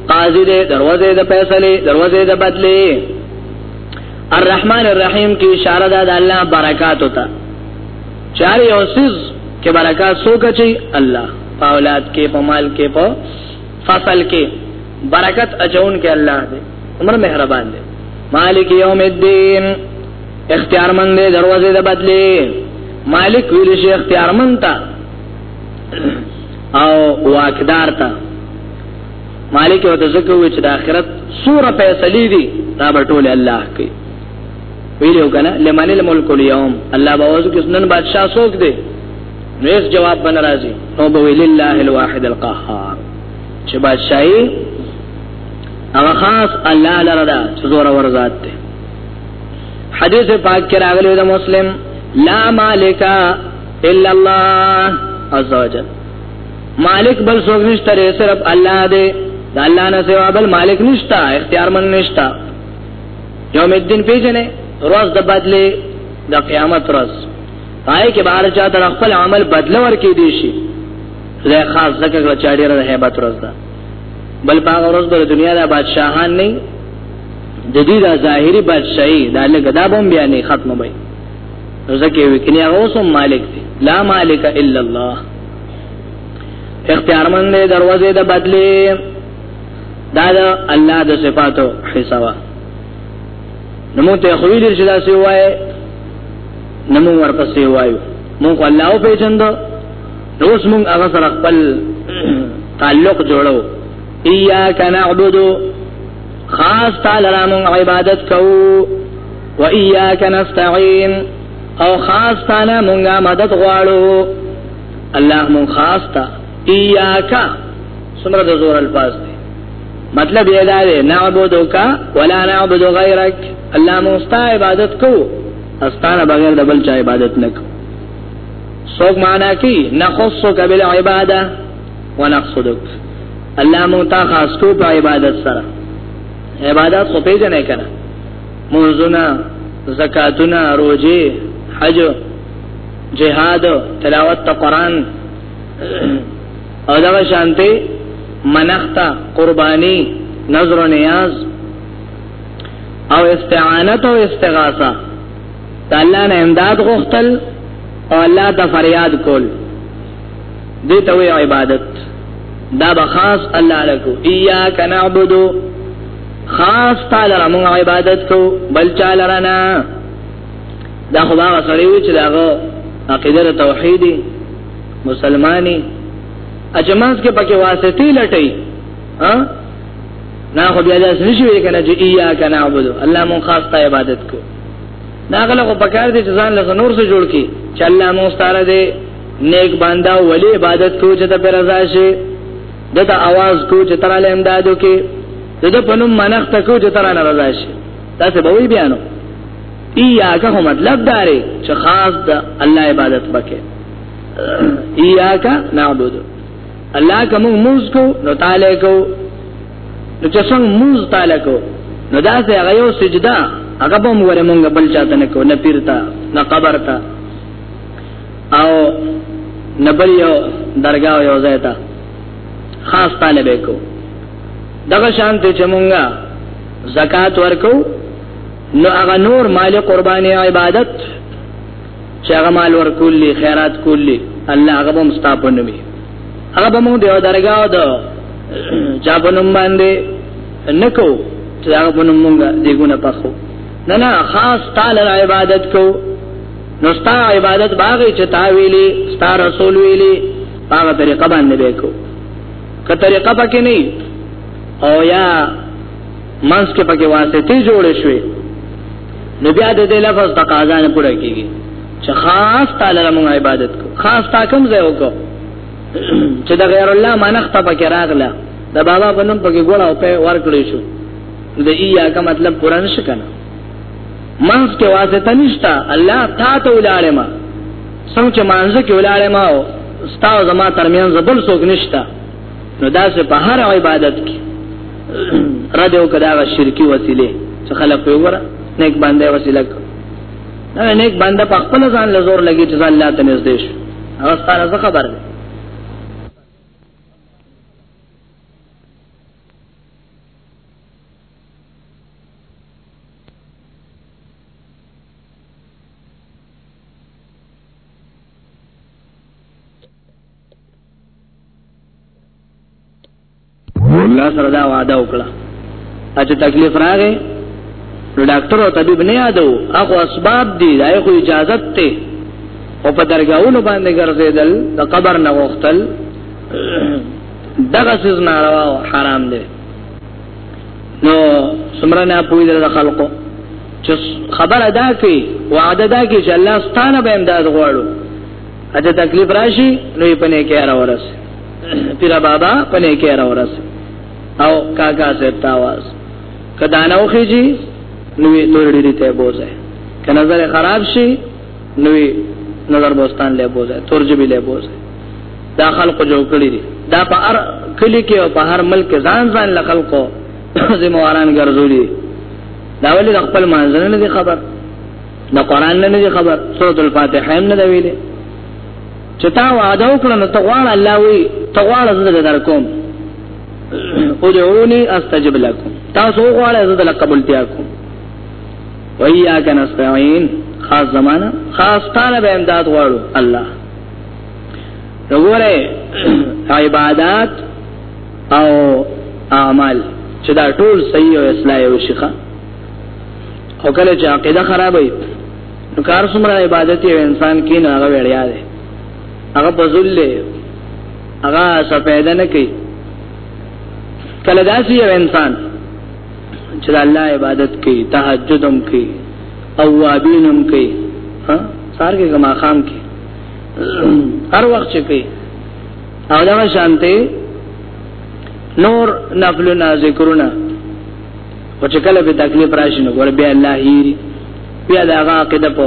قاضی دی دروازه د فیصله دروازه د بدله الرحمن الرحیم کی اشاره ده د الله برکات ته چار یو سیز کې برکات سوک چی الله په اولاد کې په مال کې په فصل کې برکت اچون کې الله دې عمر مهربان دې مالک یوم الدین اختیار مند دې دروازه ده بدلی مالک ویل شي اختیار مند تا او واقدار تا مالک او تزکو چې د آخرت سوره فیصله دي دا به ټول الله کوي ویلو کنه لمن الملک اليوم الله باوز کې نن بادشاہ څوک دی نویس جواب بن راضي او به ویل الله الواحد القهار چې بادشاہي هغه خاص الله لره دا زور ور ذات دی حدیث پاک کې راغلی د مسلم لا مالک الا الله عز وجل مالک بل څوک نشته لري صرف الله دی دا الله نه سوا بل مالک نشته اختیار من نشته یوم الدین پیژنې روز د بدلې د قیامت روز پای کې بار چا تر خپل عمل بدل ورکې دي شي زه خاص ذکر کړ چا ډیره hebat روز ده بل باغ روز د دنیا د بادشاہان نه د دې د ظاهري بادشاہي د الله غدا بم بیا نه ختمه وي ځکه وکني هغه سم مالک دی لا مالک الا الله اختیارمند دی دروازه د بدلی دا د الله د صفاتو حسابه نو مونږ ته خو ویل چې دا سی وای نو مونږ ورپسې وایو مونږ الله او پیژند نو اوس مونږ هغه سره خپل تعلق جوړو ایاک نعبد خاص تعالی را مونږ عبادت کوو و ایاک نستعين او خاص تانا مونږه مدد غواړو الله مون خاص تا ایاکا سمره د زور الفاظ دی مطلب یې دا دی نعبدو کا ولا نعبد غیرک الله مون ستا عبادت کو استانه بغیر د بل چا عبادت نک سوک معنا کی نخصک بالعباده ونقصدک الله مون تا خاص کو په عبادت سره عبادت خو پیژنې کړه منځونه زکاتونه روزي حج جهاد تلاوت قرآن او دا شانتي منختا قرباني نظر و نیاز او استعانت او استغاثه د الله نه امداد غوښتل او الله ته فریاد کول دې ته وی عبادت دا به خاص الله لکو ایاک نعبدو خاص تعالی را مونږ عبادت کو بل چا لرنا دا خو هغه سره وی چې داغه عقیده توحیدی مسلمانی اجماز کې پکې واسطې لټي ها نه خو بیا داس نشي وی کنه چې ایا کنه عبد الله مون خاص ته عبادت کو ناغله خو پکار دي چې ځان له نور سره جوړ کی چې الله مو ستاره دې نیک بندا ولی عبادت کو چې ته پر رضا شي دته आवाज کو چې تراله امدادو کې دته په نوم منښت کو چې تراله رضا شي تاسو به وی بیانو ایاک هم مطلب داري چې خاص د الله عبادت وکړي ایاک نعبد الله کوم موز کو نو تعالی کو نو چې څنګه موز تعالی کو نو دا سه هغه یو سجدا هغه به موږ مونږ بل چاته نه کو نه پیرتا نه قبر تا او نبل یو درگاه یو ځای ته خاص طالب کو دغه شان ته چمونګه زکات ورکو نو هغه نور مال قرباني عبادت چې هغه مال ورکول لي خیرات کول لي الله هغه هم ستاپنه وي هغه به موږ دیو درگاه ده چا په نوم باندې نکو چې هغه په نوم مونږه دیګونه پخو نه نه خاص تعالی عبادت کو نو ستا عبادت باغی چې تا ویلي ستا رسول ویلي هغه طریقه باندې وکړو که طریقه پکې نه او یا منس کې پکې واسطه جوړې شوې نو بیا د دې لفظ تقاضا نه پوره کیږي چې خاص تعالی موږ عبادت کو خاص تا کوم ځای وکړو چې د غیر الله منخت پکې راغله د بابا بنم پکې ګوړه او په ورکړې شو د ایاکه مطلب قران شکنه منځ کې واسطه نشته الله تا ته ولاړم څنګه چې منځ کې ولاړم او ستا زما ترمنځ بل څوک نشته نو دا چې په هر عبادت کې را دیو کدا غ شرکی وسیله چې خلک په وره نیک باندې وسیله نه نیک باندې په خپل ځان لزور لګی چې الله ته نږدې شي هغه ستاره خبر ده الله سره دا وعده وکړه چې تکلیف راغی نو ډاکټر او طبيب نه یادو هغه اسباب دي دا خو اجازه ته او په درګاونو باندې ګرځیدل د قبر نه وختل دغه سيز ناروا حرام دي نو سمره نه پوي د خلکو چې خبر ادا کوي وعده دا کوي چې الله ستانه به امداد غواړو اته تکلیف راشي نو یې پنه کې را ورس پیرا بابا پنه کې را ورس او کاکا صاحب تاواز کدانو خيږي نو یې تور ډیری ته بوزه که نظر خراب شي نوی نظر بوستان له بوزه تورجبی له بوزه دا خلکو جوړ کړی دي دا په هر کلی کې او په هر ملک ځان ځان له خلکو زمواران ګرځولي دا ولې د خپل مانځنه نه دي خبر د قران نه دي خبر سورۃ الفاتحه نه دی ویلي چې تا وعده وکړه نو تغوال الله وی تغوال زړه درکوم ادعوني استجب لكم تاسو غواړئ زړه قبول تیا کوم وياک نستعين خاص زمانہ خاص تانه به امداد غواړو الله وګوره عبادت او اعمال چې دا ټول صحیح او اصلاح او شيخه او کله چې عقیده خرابې نو کار څومره عبادت یو انسان کې نه هغه وړیا دی هغه بذل هغه څه پیدا نه کوي کله داسې یو انسان چې الله عبادت کوي تهجد هم کوي او وابین هم کوي ها سار کې کما خام کې هر وخت چې کوي او دا شانته نور نفل نه ذکرونه او چې کله به تکلیف راشي نو ګور بیا الله هیری بیا دا هغه عقیده په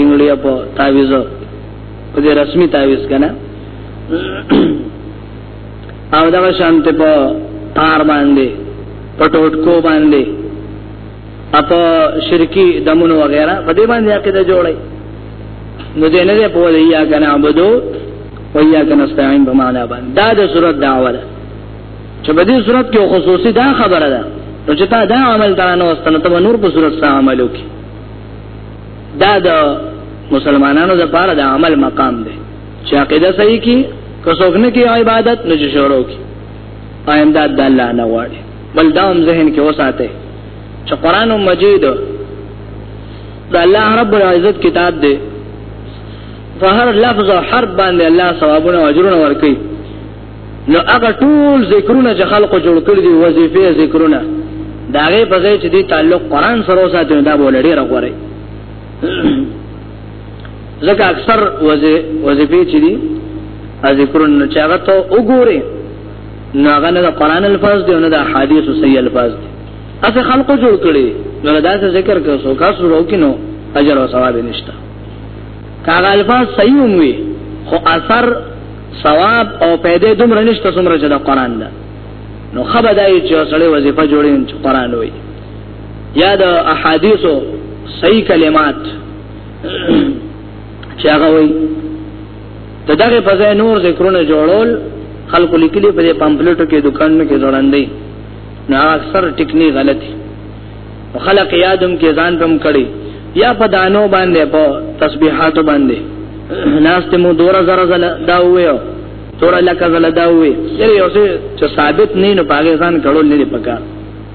انګلیه په تعویذ په دې رسمي تعویذ کنه او دا شانته په تار باندې پټوټ کو باندې اپ شرکی دمونو وغیرہ په دې باندې عقیده جوړي نو دې نه دې په ولې یا کنه عبدو و یا کنه استعين په معنا باندې دا د صورت دعوه ده چې په دې صورت کې خصوصي دا خبره ده نو چې تا دا عمل دا نه واستنه ته نور په صورت سره عمل وکي دا د مسلمانانو لپاره د عمل مقام دی چې عقیده صحیح کی که څوک نه کی عبادت نه شروع کی آینداد د الله نه واړي بل دام ذهن کې وساته چې قران مجید د الله رب العزت کتاب دی په هر لفظ او حرف باندې الله ثوابونه او اجرونه ورکړي نو هغه ټول ذکرونه چې خلقو جوړ کړی دي وظیفه ذکرونه داغه په ځای چې دی تعلق قران سره وساتنه دا بول ډیر غوړي ځکه اکثر وظیفه چې دي ذکرونه چې هغه ته وګوري نو هغه نه قرآن الفاظ دی نه د حدیث صحیح الفاظ دی اته خلقو جوړ کړي نو دا څه ذکر کوي سو کا سره وکینو اجر او ثواب نشته کاغه الفاظ صحیح وي خو اثر ثواب او پیدا دومره نشته څومره چې د قرآن ده نو خبردای چې سړی وظیفه جوړین چې قرآن وایي یا د احادیثو صحیح کلمات چې هغه وي ته دغه په ځای نور ذکرونه جوړول خلکو لیکلي په دې پامفلټو کې دکانونو کې ځړندې نه اکثر ټکنی غلطي خلق یادم کې ځان پم کړي یا په دانو باندې په تسبیحات باندې ناس ته مو دورا زره زله دا ویو تور لکه زله دا وی یره یو څه ثابت نه نه پاکستان کړو لري پکار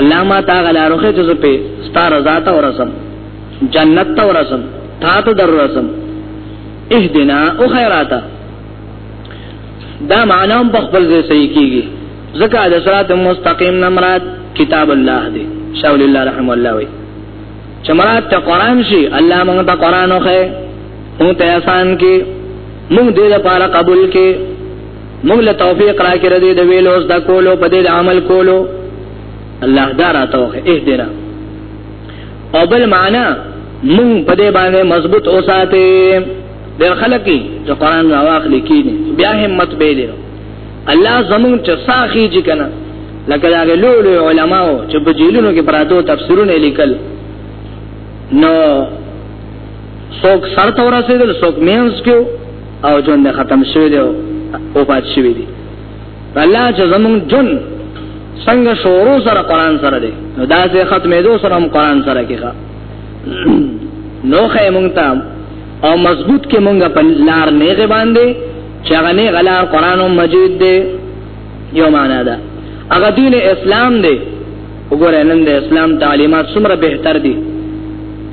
الله ما تا غلاروخه چې په ستار ذات او رسم جنت ته ورسم تا ته در رسم اهدنا او خیراتا دا معنی هم په خپل ځای صحیح کیږي ځکه د صراط مستقیم نمرات کتاب الله دی شاول الله رحم الله وی چې مراد ته قران شي الله موږ ته قران وخه مو ته آسان کې مو دې لپاره قبول کې موږ له توفیق راکړه دې د ویلو او د کولو په دې عمل کولو الله دارا توخه اهدنا او بل معنا موږ په دې باندې مضبوط اوساته د خلقي چې قران راواخلي کینی بیا همت به لري الله زمون چې ساخي چې کنه لکه دا لولو علماو چې په جیلونو کې پراتو تفسیرونه لیکل نو څوک سر تورا سیدل څوک مینس کیو او جون د ختم شوی دی او پات شوی دی الله چې زمون جون څنګه شروع سره قران سره دی نو دا چې ختمې دو سره هم قران سره کیږي نو خې مونږ ته او مضبوط کې مونږ په لار نه غي باندې چې هغه نه غلا قران مجید دی یو معنا ده هغه دین اسلام دی وګوره نن د اسلام تعلیمات څومره بهتر دي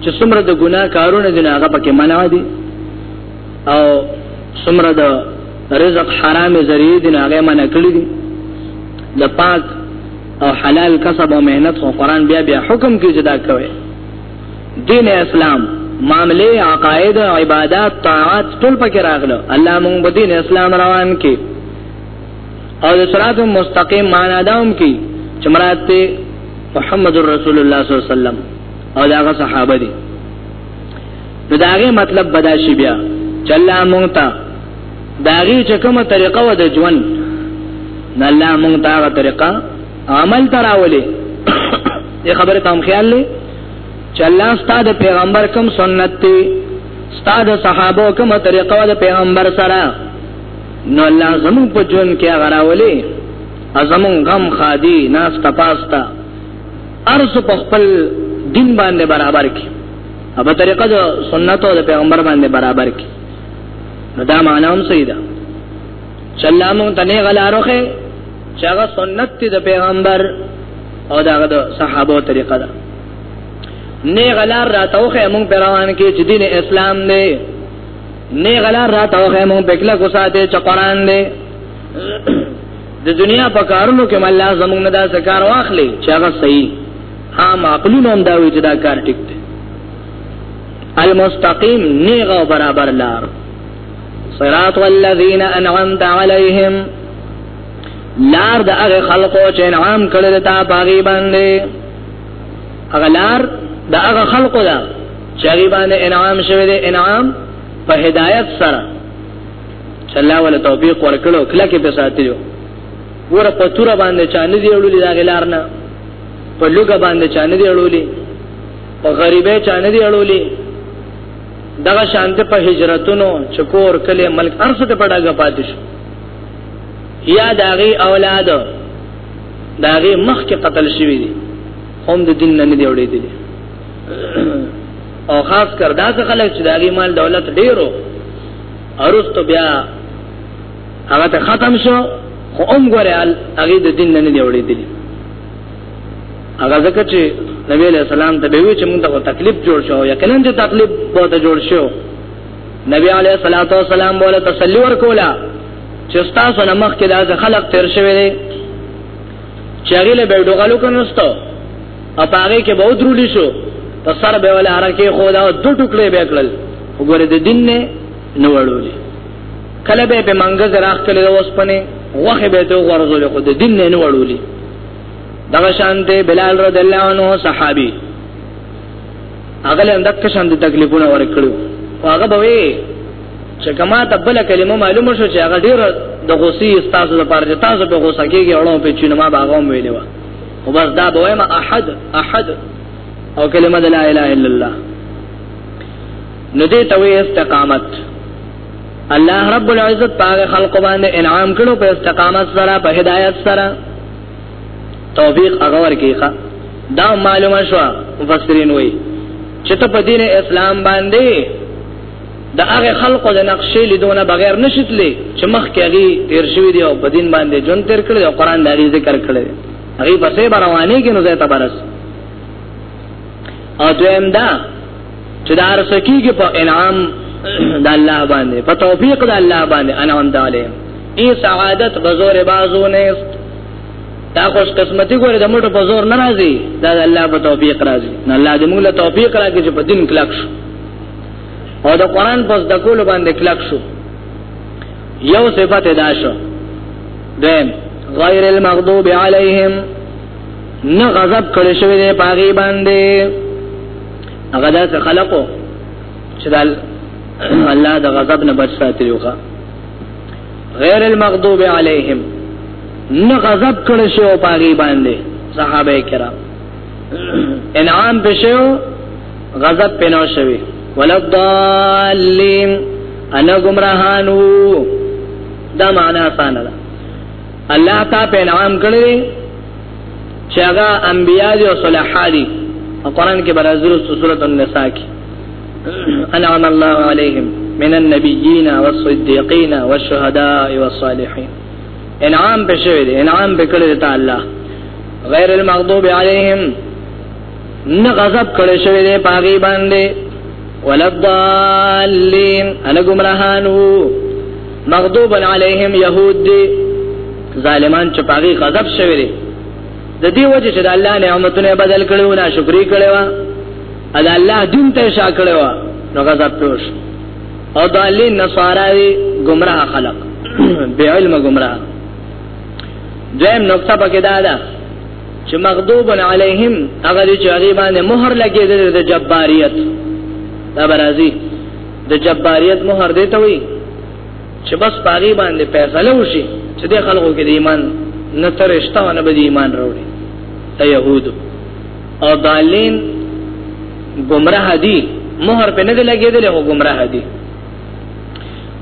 چې څومره د ګناه کارونه دي هغه پکې منع دي او سمره د رزق حرام ذریعہ دین هغه منع کړی دي د پاک او حلال کسب او مهنت خو قران بیا بیا حکم کې جدا کوي دین اسلام معاملې عقاید عبادت طاعات ټول پکې راغله الله مونږ په دین اسلام روان کې او د صراط مستقیم معنا داوم کې چې مراد ته محمد رسول الله صلی الله علیه وسلم او داغه صحابه دي نو داغه مطلب بداشي بیا چې الله مونږ ته داغه چې کومه طریقه و د ژوند نه الله مونږ ته هغه طریقه عمل تراولې دې خبره تام خیال لې چې الله ستاد پیغمبر کوم سنت دی ستاد صحابه کومه طریقه و د پیغمبر سره نو الله زمون په ژوند کې هغه راولې ازمون غم خادي ناس تپاستا ارس په خپل دین باندې برابر کی او په طریقه د سنت او د پیغمبر باندې برابر کی دا معنا هم صحیح ده چې الله مونږ ته نه غلاروخه چې هغه سنت دی د پیغمبر او دا د صحابه طریقه ده نه غلار راتوخه مونږ پیروان کې چې دین اسلام دی نه غلار راتوخه مونږ بکله کو ساته چې قران دی د دنیا په کارونو کې الله زموږ نه دا کار واخلي چې هغه صحیح ها معقولون هم دا وی چې دا کار ټیک دی المستقیم نیغ او برابر لار صراط والذین انعمت علیهم لار د هغه خلقو چې انعام کړل تا باغی باندې هغه لار د هغه خلقو دا چې باندې انعام شوی دی انعام په هدایت سره چې الله ولا توفیق ورکړو کله کې په ساتلو ور په تور باندې چانه دی وړولې دا غلار نه په لوګه باندې چانه دی وړولې په غریبې چانه دی وړولې دغه شانت په هجرتونو چکور کله ملک ارسه ته پړاګه پاتې شو یا داغي اولاد داغي مخ کې قتل شوی دي هم د دین نه دی وړې دي او خاص کر دا څه خلک چې داغي مال دولت ډیرو ارستو بیا هغه ته ختم شو خو هم ګوره هغه د دین نه دی وړي دي هغه ځکه چې نبی علیہ السلام ته به وی چې موږ ته تکلیف جوړ شو یقینا چې تکلیف به ته جوړ شو نبی علیہ الصلوۃ والسلام بوله تسلی ورکولا چې تاسو نه مخکې دا خلق تیر شوی دی چې هغه له بیډو غلو کنوستو او هغه کې به ودرولې شو په سر به ولا حرکه خو دا دوه ټوکړې به کړل وګوره د دین نه نو وړولې کله به په منګه زراخ کله اوس پنه وخه به ته ورزول خو د دین نه نو وړولې دا شانته بلال رضی الله عنه صحابي هغه له اندک شان د تکلیفونه ورکړو هغه به وي چې کما ته بل کلمه معلومه شو چې هغه ډیر د غصې استاسو لپاره چې تاسو به غوسه کیږئ اړو په چینه ما باغه هم ویلې و او بس دا به ما احد احد او کلمه لا اله الا الله نو دې ته وي استقامت الله رب العزت پاک خلق باندې انعام کړو په استقامت سره په هدایت سره توفیق هغه ورکیخه دا معلومه شو مفسرین وای چې ته په دین اسلام باندې د هغه خلقو د نقشې لیدونه بغیر نشتلې چې مخ کې هغه تیر شوی دی او په دین باندې جون تیر کړی او قران د ذکر کړی هغه پسې رواني کې نو زه ته برس او دویم دا چې دا رسکی کې په انعام د الله باندې په توفیق د الله باندې انعام داله ای سعادت بزور بازو نه است دا خوش قسمتي ګوره د موټو په زور ناراضي دا د الله په توفیق راضي نه الله دې موږ له توفیق راکړي چې په دین کلک شو او د قران په د کول باندې کلک شو یو صفته دا شو دیم غیر المغضوب علیهم نه غضب کړی شوی دی پاغي باندې هغه داس خلقو چې دال الله د غضب نه بچ ساتلی وکا غیر المغضوب علیهم نه غضب کړی شو پاغي باندې صحابه کرام انعام پښو غضب پینو شوی ولضالین انا گمراهانو دا معنا آسان ده الله تا په انعام کړی چې هغه انبیا دي او صالحا دي قرآن کې برازر سورۃ النساء کې انعم الله عليهم من النبيين والصديقين والشهداء والصالحين انعام به شوی دی انعام به کړی دی تعالی غیر المغضوب علیهم نه غضب کړی شوی دی پاغي باندې ولضالین انا گمراهانو مغضوب علیهم یهود دی ظالمان چې پاغي غضب شوی دی د دې وجه چې د الله نعمتونه بدل کړو نه شکرې کړو ا د الله دین ته شا کړو نو غضب توش او دالین نصارای گمراه خلق به علم گمراه دیم نقطه پکې دا ده چې مغضوب علیهم هغه چې هغه باندې مہر لګیدل د جباریت دا برازي د جباریت مہر دی ته وي چې بس پاغي باندې فیصله وشي چې د خلکو کې د ایمان نه ترشته ونه به د ایمان راوړي ته يهود او دالین گمراه دي مہر په نه دی لګیدل هو گمراه دي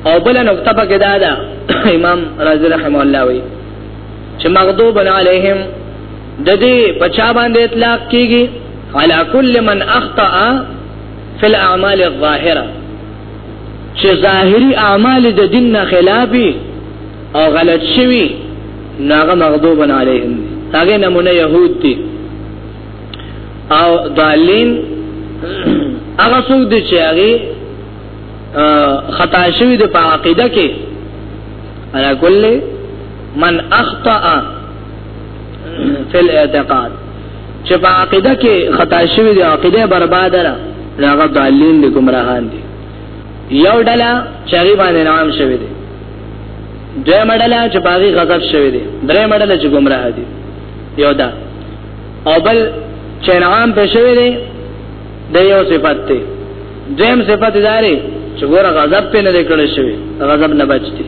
او بل نقطه پکې دا ده امام رازي رحم الله وي چې مغضوب علیهم د دې بچا باندې اطلاق کیږي علی کل من اخطا فی الاعمال الظاهره چې ظاهری اعمال د دین نه خلافي او غلط شوی ناغه مغضوب علیهم هغه نمونه يهود دي او دالین هغه څوک دي چې هغه خطا شوی د په عقیده کې علا کله من اخطا فی الاعتقاد چې په عقیده کې خطا شوی دی عقیده برباد ده هغه دالین دي گمراهان دي یو ډله چری باندې نام شوی دی دوی مډله چې باغی غضب شوی دی درې مډله چې گمراه دي یو دا او بل چې نام په شوی دی د یو صفات دی دیم صفات داري چې ګوره غضب په نه کړی شوی غضب نه بچتی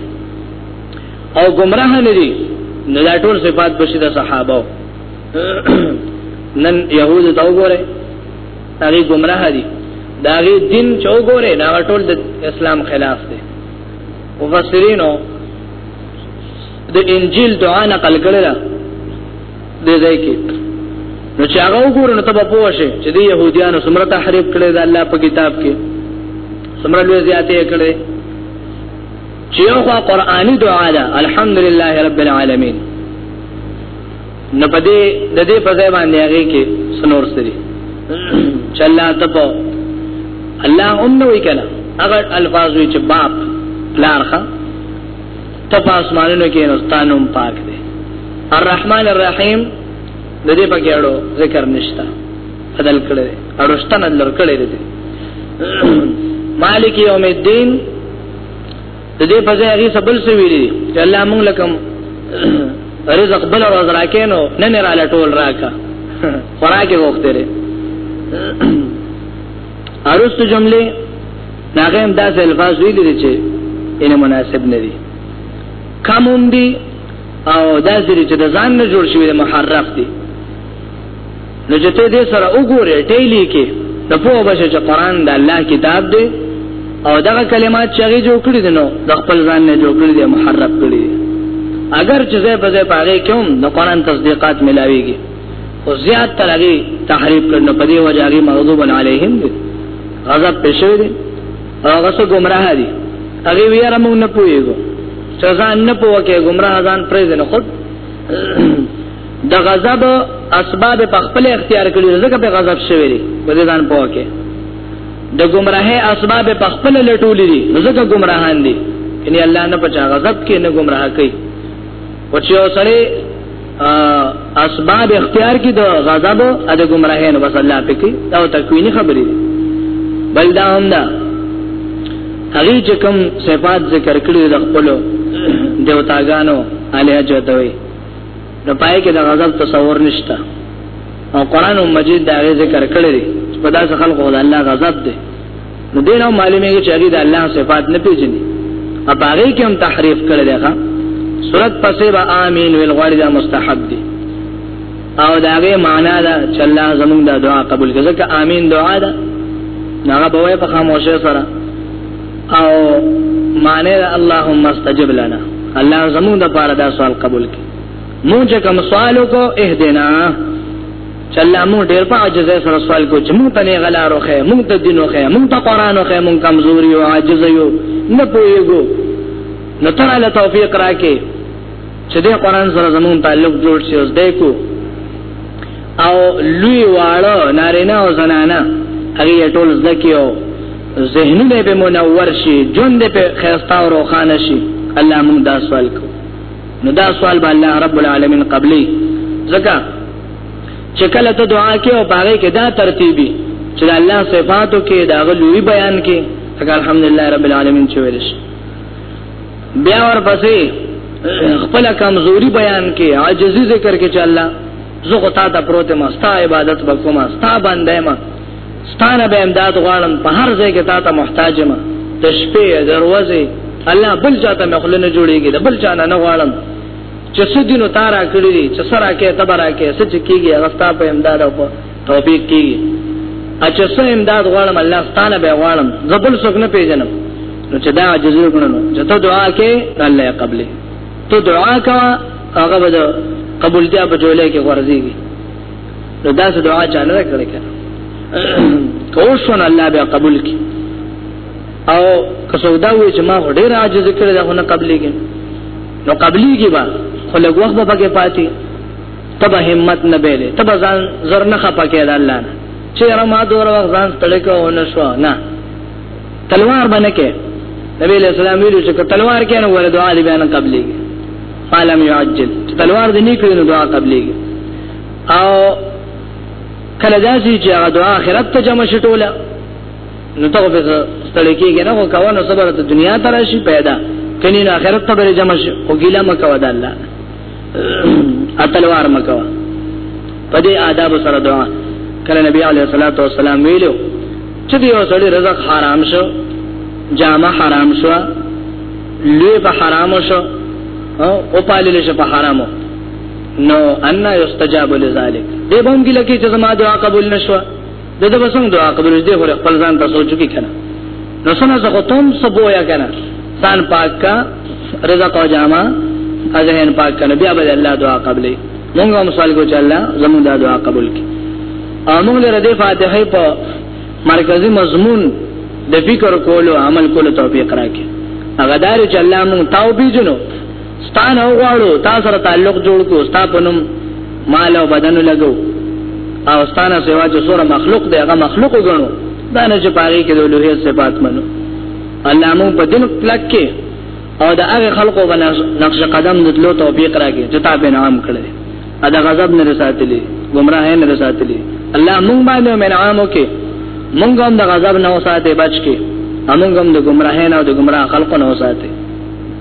او گمراه نه دي نو دا ټول صفات بشي د صحابه نن يهود ته وګوره هغه گمراه دي دا غي دین چې وګوره دا ټول د اسلام خلاف دي مفسرینو د انجیل دعا نقل کړل د ځای کې نو چې هغه وګورو نو ته به پوه شې چې د يهوديانو سمره تحریف کړي د الله په کتاب کې سمره لوی زیاتې کړي چې یو خوا قرآني دعا ده الحمدلله رب العالمین نو په دې د دې په ځای باندې هغه کې سنور سری چلا ته په الله هم نو وکړه هغه الفاظ وی چې باپ لارخه ته په اسمانونو کې نستانوم پاک دی الرحمن الرحیم د دې په کېړو ذکر نشتا بدل کړي اړوستنه لر کړي دي مالک یوم الدین د دې په ځای هغه سبل څه ویلي چې الله موږ لکم رزق بل راز راکینو نه نه را لټول راکا خوراکه وخته لري ارست جمله ناغه هم داس الفاظ ویلي چې ان مناسب نه دي کمون دي او داسې چې د ځان نه جوړ شوی محرف دي نو چې ته دې سره وګورې ټیلی کې نو په وبشه چې قران د الله کتاب دی او دغه کلمات چې هغه جوړ کړی دي نو د خپل ځان نه جوړ کړی دي محرف کړی دي اگر چې زه په ځای پاره کوم د قران تصدیقات ملاويږي او زیات تر هغه تحریف کړنه په دې وجه هغه مغضوب علیهم دي غضب پېښې دي هغه څه گمراه دي هغه ویره موږ نه پويګو ځان نه پوکه گمراه ځان پرې نه خود د غضب اسباب په خپل اختیار کړی ځکه په غضب شوی دی په دې ځان پوهه کې د گمراهه اسباب په خپل لټولې دي ځکه گمراهان دي ان الله نه پچا غضب کې نه گمراه کوي او چې اوسړي اسباب اختیار کی د غضب او د گمراهی نو بس الله پکې دا تکوینی خبرې بل دا هم دا هغه چې کوم صفات ذکر کړی د خپل دیوتاګانو الیه جوتوي نو پای کې د غضب تصور نشته او قران مجید دا غي ذکر کړی دی په داسې خلکو د الله غضب دی نو دین او معلومه چې هغه د الله صفات نه پیژني او هغه کې هم تحریف کړی دی ښا سورۃ پسې با امین ویل غواړي دا مستحب دی او دا غي معنا دا چې الله زموږ د دعا قبول کړي ځکه امین دعا ده هغه به په خاموشه سره او معنی دا اللهم استجب لنا الله زمون د پاره دا سوال قبول کړي مونږ چې کوم سوال کو اهدنا چلا مو ډیر په عجز سره سوال کو چې مونږ ته نه غلارو خې مونږ ته دینو خې مونږ ته قران خې مونږ کمزوري او عاجز یو نه پويګو نو تعالی توفیق راکې چې د قران سره زمون تعلق جوړ شي اوس دای کو او لوی واړه نارینه او زنانه هغه ټول زکیو ذهنونه به منور شي جون دې په خیرستا او روخانه شي الله موږ دا سوال کو نو دا سوال به الله رب العالمین قبلي زکه چې کله ته دعا کې او باغې کې دا ترتیبي چې الله صفاتو کې دا غلوی بیان کې الحمدلله رب العالمین چې ویل شي بیا ورپسې خپل کمزوري بیان کې عاجزي ذکر کې چې الله زه خو تا ته پروت ما ستا عبادت وکوم ستا باندې ما ستانه به امداد غواړم په هر ځای کې تا ته محتاج ما د شپې دروازه الله بل چاته مخلنه جوړيږي بل چانه نه غواړم چې سدینو تارا کړی چې سره کې تبرا کې سچ کیږي هغه ستا په امداد او په توفیق کی اچھا سو امداد غواړم الله ستانه به غواړم زبل څوک نه پیژنم نو چې دا عجزي وکړو نو چې ته دعا کې الله یې قبلې ته دعا کا هغه به قبولتیا په جوړه کې ورځي نو دا څه دعا چا نه کړې کړه کوښښونه الله به قبول کړي او کسودا وې چې ما ډېر عاجز کړې دا نه قبلې کې نو قبلې کې با خو لږ وخت به پاتې تب همت نه بیلې تب ځان زر نه خپه کېد الله نه چې رما دور وخت ځان ستړي کوو نه شو نه تلوار باندې کې نبی له سلام ویلو چې تلوار کې نه ول دعا دی بیان قبلې عالم یعجل تلوار دې نه کړی نو دعا قبلې او کله داسي چې هغه دعا آخرت ته جمع شټوله نو ته به ستړي کېږي نه او کوو نو صبر ته دنیا ترشي پیدا کینې آخرت ته به جمع شي او ګیله مکو ده الله اتلوار مکو په دې آداب سره دعا کله نبی علیه الصلاۃ والسلام ویلو چې دی اوسړي رزق حرام شو جامه حرام شو لوی په حرام شو او پالل شو په حرامو نو ان یستجاب لذلک دې بونګی لکه چې زما دعا قبول نشوه د دې بسنګ دعا قبول دې هره خپل ځان ته سوچ کی کنه نو سنا زه ختم سبویا کنه ځان پاک کا رضا کو جامه اذهن پاک کنه بیا به الله دعا قبلې مونږ هم سوال کو چې الله زموږ دا دعا قبول کړي او مونږ لره دې فاتحه په مرکزی مضمون د فکر کولو عمل کولو توفیق راکړي هغه دار چې الله مونږ توبې جنو ستانه غواړو تاسو سره تعلق جوړ کو ستا پنوم مال او بدن لګو او ستانه سوا چې سوره مخلوق دی هغه مخلوق غنو دا نه چې پاره کې د لوهي صفات منو الله مو په دین کلک کې او د هغه خلقو بنا نقش قدم د تلو توفیق راکې چې تا به نام کړی ادا غضب نه رساتلی گمراه نه رساتلی الله مونږ باندې منعامو کې مونږ هم د غضب نه وساته بچ کې امونږ هم د گمراه نه او د گمراه خلقو نه وساته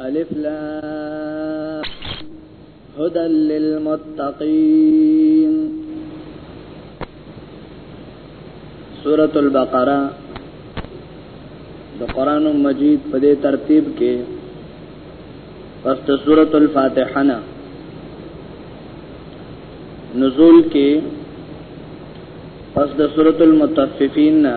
الف لام هدى للمتقين سورة البقره د قران مجید په دې ترتیب کې پس د سورۃ الفاتحه نه نزول کې پس د سورۃ المطففین نه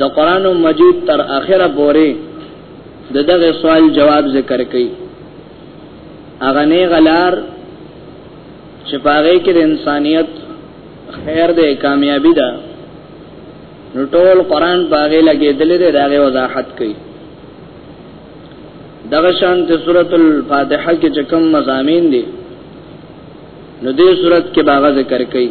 د قران مجید تر اخره پورې د دغه سوال جواب ذکر کړي اغه نه غلار چې پاره کې د انسانيت خیر ده کامیابی ده نو ټول قران باغې لګېدلې ده داغه وضاحت کوي دغه شان ته سورۃ الفاتحه کې چې کوم مزامین دي نو دې سورۃ کې باغ ذکر کوي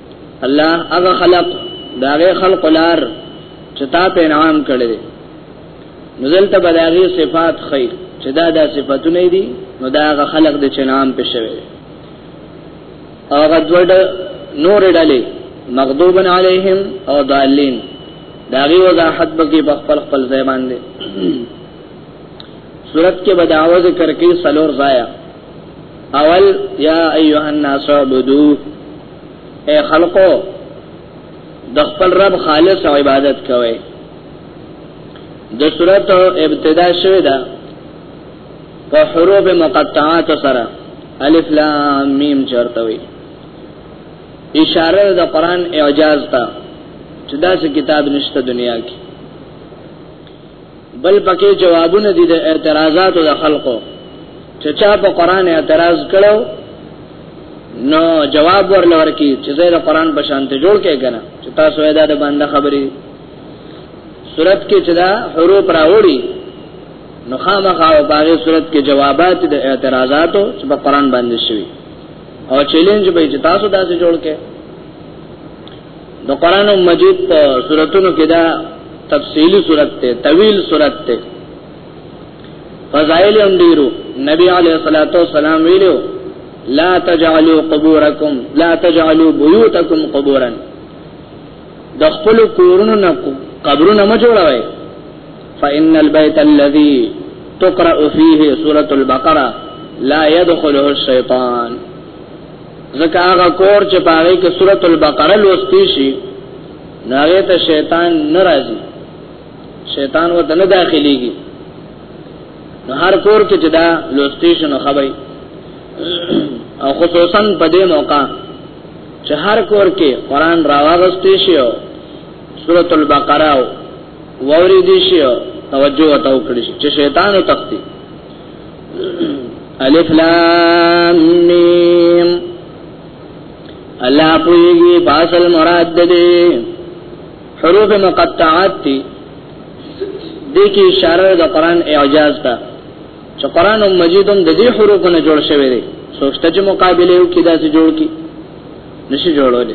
الله هغه خلق داغه خلق لار چې تا په انعام کړی نزل ته بداغي صفات خي چې دا د صفاتونه دي نو دا هغه خلق د چنام په شوی هغه دوړ نور ډلې مغضوب علیهم او ضالین داغي وضاحت بګي په خپل خپل ځای باندې صورت کې بداوه ذکر کې سلور ضایع اول یا ایها الناس عبدو اے خلقو د خپل رب خالص عبادت کوئ د صورت ابتدا شوه دا په حروف مقطعات سره الف لام میم چرته وي اشاره د قران اعجاز ته چې دا څه کتاب نشته دنیا کې بل پکې جوابونه دي د اعتراضاتو د خلقو چې چا په قران اعتراض کړو نو جواب ورل ورکی چې زه د قران په شان ته جوړ کې کنه چې تاسو یې د باندې خبرې صورت کې چې دا حروف راوړي نو خامخا او باغې صورت کې جوابات د اعتراضاتو چې په قران باندې شوي او چیلنج به چې تاسو داسې جوړ کې نو قران مجید په سوراتونو کې دا تفصیلی سورات ته طویل سورات ته فضائل هم ډیرو نبی علیہ الصلوۃ والسلام ویلو لا تجعلوا قبورکم لا تجعلوا بیوتکم قبورا د خپل کورونو نه قبرونه ما جوړوي فإن البيت الذي تقرأ فيه سورة البقرة لا يدخله الشيطان ځکه هغه کور چې پاره کې سورۃ البقره لوستي شي ناغه ته شیطان ناراضي شیطان وته نه داخليږي نو هر کور کې چې دا لوستي شنو خبري او خصوصا په دې موقع چې هر کور کې قران راوغستې شي او سورۃ البقره ووري دي شي توجه وتاو کړی چې شیطان تختی الف لام میم الله پویږي فاصل مراد دې حروف مقطعات دي د کې اشاره د قران اعجاز ته چې قران مجید هم د دې حروفو نه جوړ شوی دی سوچته چې مقابله یو کې داسې جوړ کی نشي جوړول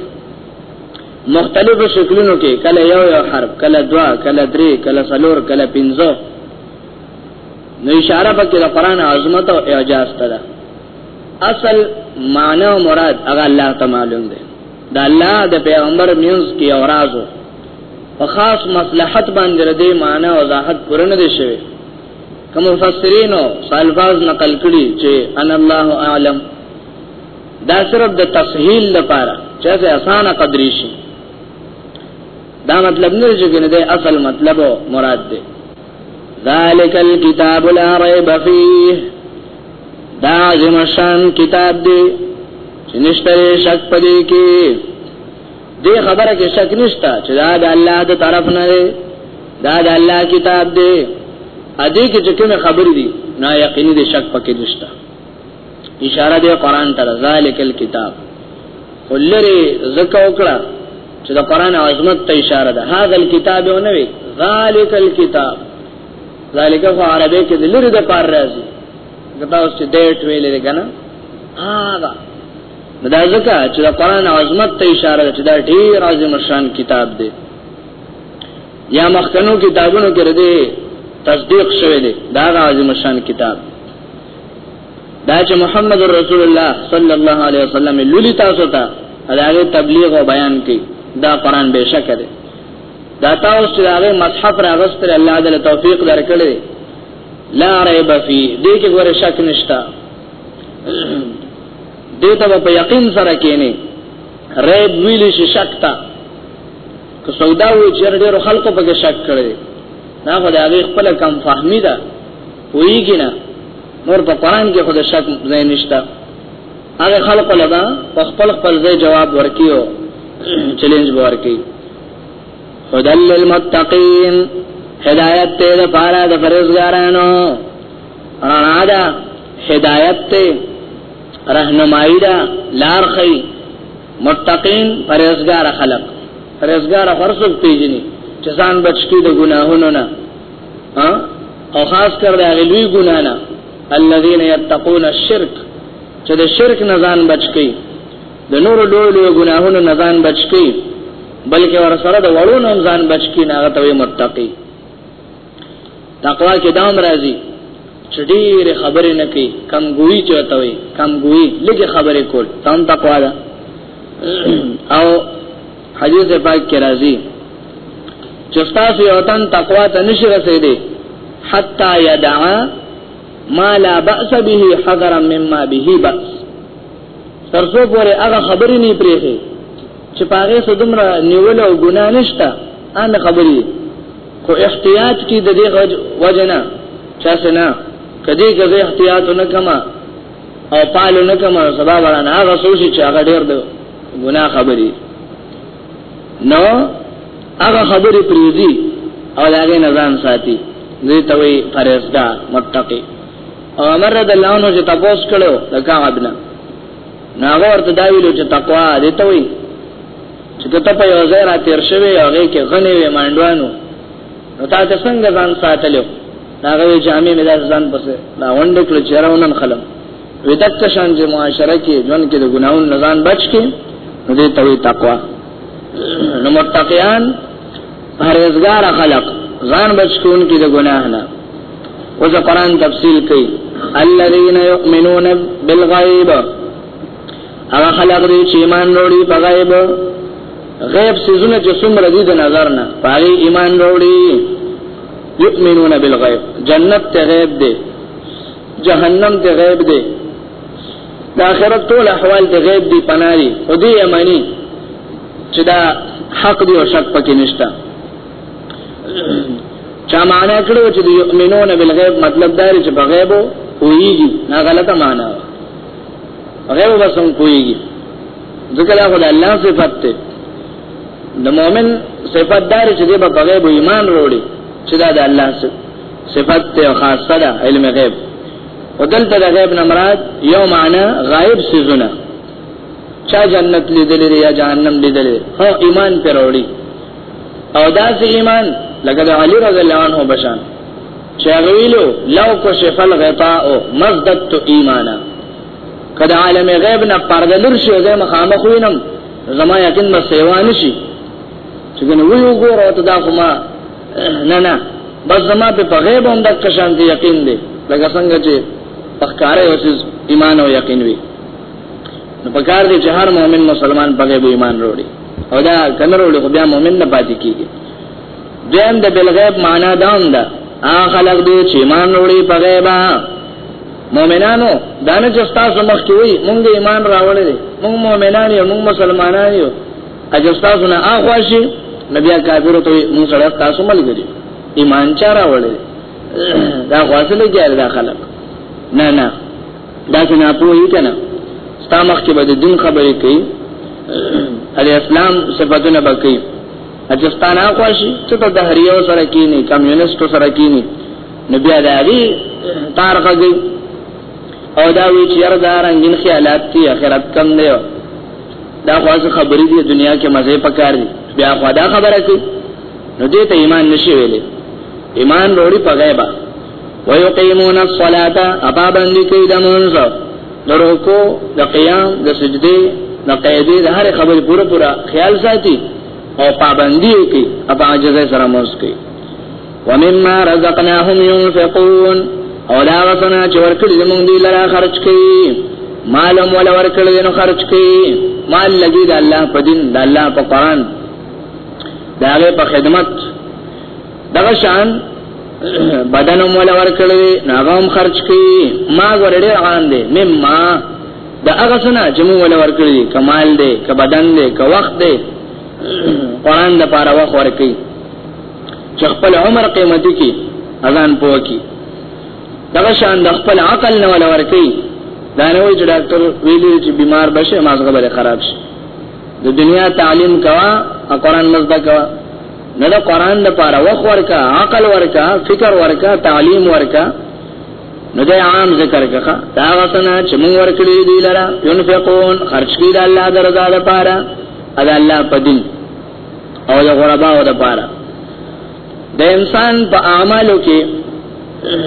مختلفو شکلونو کې کله یو یو حرف کله دوا کله درې کله څلور کله پنځه نو اشاره پکې د قران عظمت او اعجاز ته ده اصل معنی او مراد هغه الله ته معلوم دی دا الله د پیغمبر میونز کې او رازو په خاص مصلحت باندې ردی معنی او وضاحت پرنه دي شوی کوم مفسرین او سالفاز نقل کړي چې ان الله اعلم دا صرف د تسهیل لپاره چې څه اسانه قدرې شي دا مطلب نه چې ګنده اصل مطلب او مراد دی ذالک الكتاب لا ریب فیه دا عظیم شان کتاب دی چې نشته شک پدې کې دې خبره کې شک نشته چې دا د الله د طرف نه دی دا د الله کتاب دی ا دې کې چې کوم خبر دي نا یقیني دې شک پکې نشته اشاره دی قران ته ذالک الكتاب ولری زکه وکړه چې د قران عظمت ته اشاره ده هاذا الكتاب او نوې ذالک الكتاب ذالک خو عربی کې د لری د پار راځي دا اوس چې ډیټ ویلې ده کنه هاذا دا زکه چې د قران عظمت ته اشاره ده چې دا ډیر عظیم شان کتاب دی یا مخکنو کتابونو کې ردی تصدیق شوه دی دا عظیم شان کتاب دی دا چې محمد رسول الله صلی الله علیه وسلم لولي تاسو ته هغه تبلیغ او بیان کوي دا قران به شک دی دا تاسو چې هغه مصحف راغستر الله دې توفیق درکړي لا ریب فی دې کې ګوره شک نشتا دې ته په یقین سره کېنی ریب ویل شي شک تا که سودا و چې ډېر خلکو په شک کړي دا خو د هغه خپل کم فهمی ده پویږي نه نور په قران کې خود شک ځای نشته هغه خلق لبا په خپل خپل ځای جواب ورکیو چیلنج ورکی هدل للمتقین هدایت ته د پاره د فرزګارانو رڼا ده هدایت ته رهنمایي ده لار خي متقین فرزګار خلق فرزګار خرڅ پیژني چې ځان بچی د ګناهونو نه ها او خاص کر د هغه لوی ګناه نه الذين يتقون الشرك چې د شرک نه ځان بچ کی د نور لوی لوی ګناهونو نه ځان بچ کی بلکې ور سره د وړونو ځان بچ کی نه ته متقي تقوا کې دام راځي چې ډېر خبرې نه کوي کم ګوئی چاته وي کم ګوئی لږه خبرې کول تام تقوا ده او حدیث پاک کې راځي چې تاسو یو تن تقوا ته نشي رسیدي حتا یدع ما لا باس به حذرا مما به باس ترسو پورې هغه خبرې نه پریږي چې پاره څه دومره نیول او ګناه نشته ان خبرې کو احتیاط کی د دې وجنا چا سنا کدی کزه احتیاط نه کما او پالو نه کما سبا وړاندې هغه سوچ چې هغه ډیر دی ګناه خبري نو هغه خبري پریزي او هغه نزان ساتي دې ته وي پرېزګا متقي او عمر رضی الله عنه چې تاسو کړو د کعب نه ناغه ورته دا ویلو چې تقوا دې ته وي چې ته په یو ځای را تیر شوی هغه کې غنې وې مانډوانو نو تاسو څنګه ځان ساتلو ناغه جامع مې ځان پسه دا وند کړ چیرونه خلک ودک شان چې معاشره کې ژوند کې د ګناون نزان بچ کې نو دې ته وي تقوا نو متقیان پرهیزګار خلق ځان بچ کون کې د ګناه نه او ځ قرآن تفصیل کوي الذين يؤمنون بالغيب هغه خلق دې چې ایمان وروړي په غیب غیب سيزونه چې څومره دي د نظر نه پاري ایمان وروړي يؤمنون بالغيب جنت ته غیب دې جهنم ته غیب دی د آخرت ټول احوال د غیب دی پناري او دی یمنی چې دا حق دی او شک پکې نشته چا معنا کړو چې یؤمنون بالغیب مطلب دا دی چې په غیب ویږي نه غلطه معنا غیب بس هم کویږي ذکر الله الله صفات ته د مؤمن صفات دار چې د بغیب ایمان وروړي چې دا د الله صفات صفت ته خاصه ده علم غیب ودلته د غیب نه مراد یو معنی غایب سيزونه چا جنت لیدلې یا جهنم لیدلې هو ایمان پر وړي او دا سي ایمان لکه د علی رضی الله عنه بشان چې ویلو لو کو شفل غطاء مزدت ایمانا کدا عالم غیب نه پردلر شي زه مخامخ وینم زما یقین ما سیوا نشي چې نو وی وګوره ته دا کومه نه نه بس زما په غیب هم د کشان دی یقین دی لکه څنګه چې پخکارې اوسې ایمان او یقین وي نو پکار دی چې هر مؤمن مسلمان په غیب ایمان وروړي او دا کمر وروړي خو بیا مؤمن نه پاتې کیږي دیم د بالغیب معنا دا هم ده هغه خلک دی چې ایمان وروړي په غیب مؤمنانو دانه چې تاسو مخ کې وي مونږ ایمان راوړل دي مونږ مؤمنان یو مونږ مسلمانان یو اجه تاسو نه اخواشي نبي کافر ته مو سره تاسو ملګری ایمان چارا وړي دا خاصه نه کیږي دا خلک نه نه دا څنګه پوهی کنه ستا مخ کې به د دین خبرې کوي ال اسلام صفاتونه به کوي اجستان اخواشي چې ته د هریو سره کینی کمیونست سره کینی نبي اداري تارخه کوي او دا وی چې یار دا رنگین خیالات دي اخرت کم دی دا خو څه خبرې دي دنیا کې مزه پکار دي بیا خو دا خبره کوي نو دې ته ایمان نشي ویلې ایمان وروړي په غیبا ويقيمون الصلاه ابا باندې کوي د مونږ دروکو د قیام د سجدي د قیدې د هر خبرې پوره پوره خیال ساتي او پابندي کوي ابا جزای سره مونږ کوي ومما رزقناهم ينفقون او دا غسنا چې ورکړي زمونږ دی لره خرج کړي مالم ولا ورکړي نو خرج کړي مال لګي د الله په دین د الله په قران دا غي په خدمت دغه شان بدن ولا ورکړي ناغم خرج کړي ما ورډي روان دي مما دا هغه سنا چې مونږ ولا ورکړي کمال دي ک بدن دي ک وخت دي قران د پاره وخت ورکړي چې خپل عمر قیمتي کې اذان پوه کی دغه شان د خپل عقل نه ولا ورکی دا نه وي چې ډاکټر ویلي چې بیمار بشه مازغه به خراب شي د دنیا تعلیم کوا او قران مزدا کوا نه دا قران د پاره وخ ورکا عقل ورکا فکر ورکا تعلیم ورکا نو دا عام ذکر کخه دا وسنه چې مونږ ورکړي دی لره ينفقون خرج کړي د الله درزا لپاره ادا الله په دین او د غرباو د پاره د انسان په اعمالو کې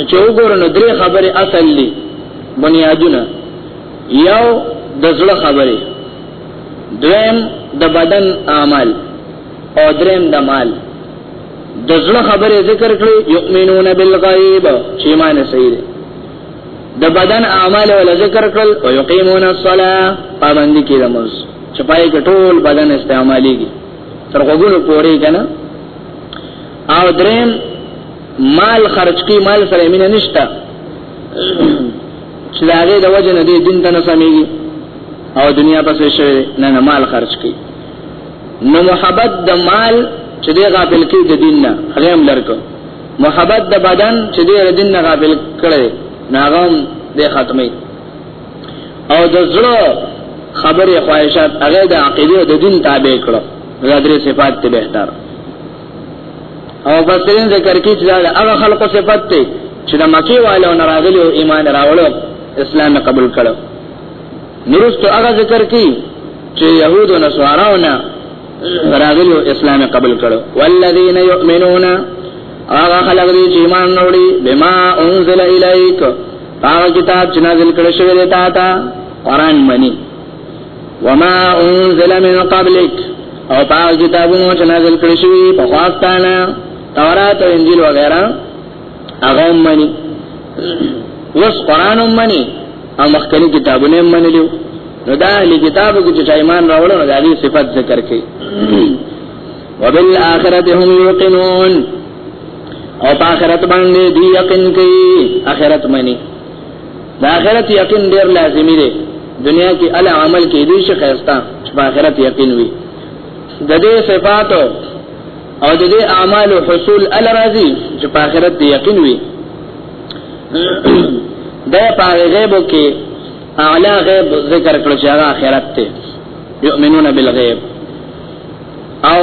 چې وګورنو درې خبرې اصل دي بنیادونه یو د زړه خبرې دویم د بدن اعمال او دریم د مال د زړه خبرې ذکر کړې یؤمنون بالغیب چې ایمان صحیح دی د بدن اعمال ول ذکر کړل او یقیمون الصلاه پابندی کی رمز چپای کټول بدن استعمالیږي تر وګونو پوري کنه او دریم مال خرج کی مال سره مینه نشتا چې داګه د وجه نه دی دین ته نه سمېږي او دنیا پسې شوی نه نه مال خرج کی نو محبت د مال چې دی غافل کی د دین نه هغه هم لرکو محبت د بدن چې دې دین نه غافل کړي ناغم دې ختمي او د زړه خبرې خواهشات هغه د عقیده د دین تابع کړو دا درې صفات ته بهتر او بسرین ذکر کی چې دا هغه خلقو صفات ته چې د مکی والو نه راغلي او ایمان راوړو اسلام قبول کړو نورست هغه ذکر کی چې يهود او نصاراونه راغلو اسلام قبول کړو والذین یؤمنون هغه خلک دي چې ایمان وروړي بما انزل الیک هغه کتاب چې نازل کړی شوی دی تا ته قران منی وما انزل من قبلک او هغه کتابونه چې نازل کړی شوی په خاص تانه تورات او انجیل وغیرہ هغه منی وس قران منی او مخکنی کتابونه منی لیو نو دا اهل کتابو کې چې ایمان راوړل نو دا غي صفات ذکر کړي وبالآخرته هم یوقنون او په آخرت باندې دی یقین کوي آخرت منی دا آخرت یقین ډیر لازمی دی دنیا کې ال عمل کې دې شي خیرستا په آخرت یقین وي د دې صفاتو او د دې اعمال حصول ال راضي چې په آخرت دی یقین وي دا په غیب کې اعلی غیب ذکر کړو چې هغه آخرت ته یؤمنون بالغیب او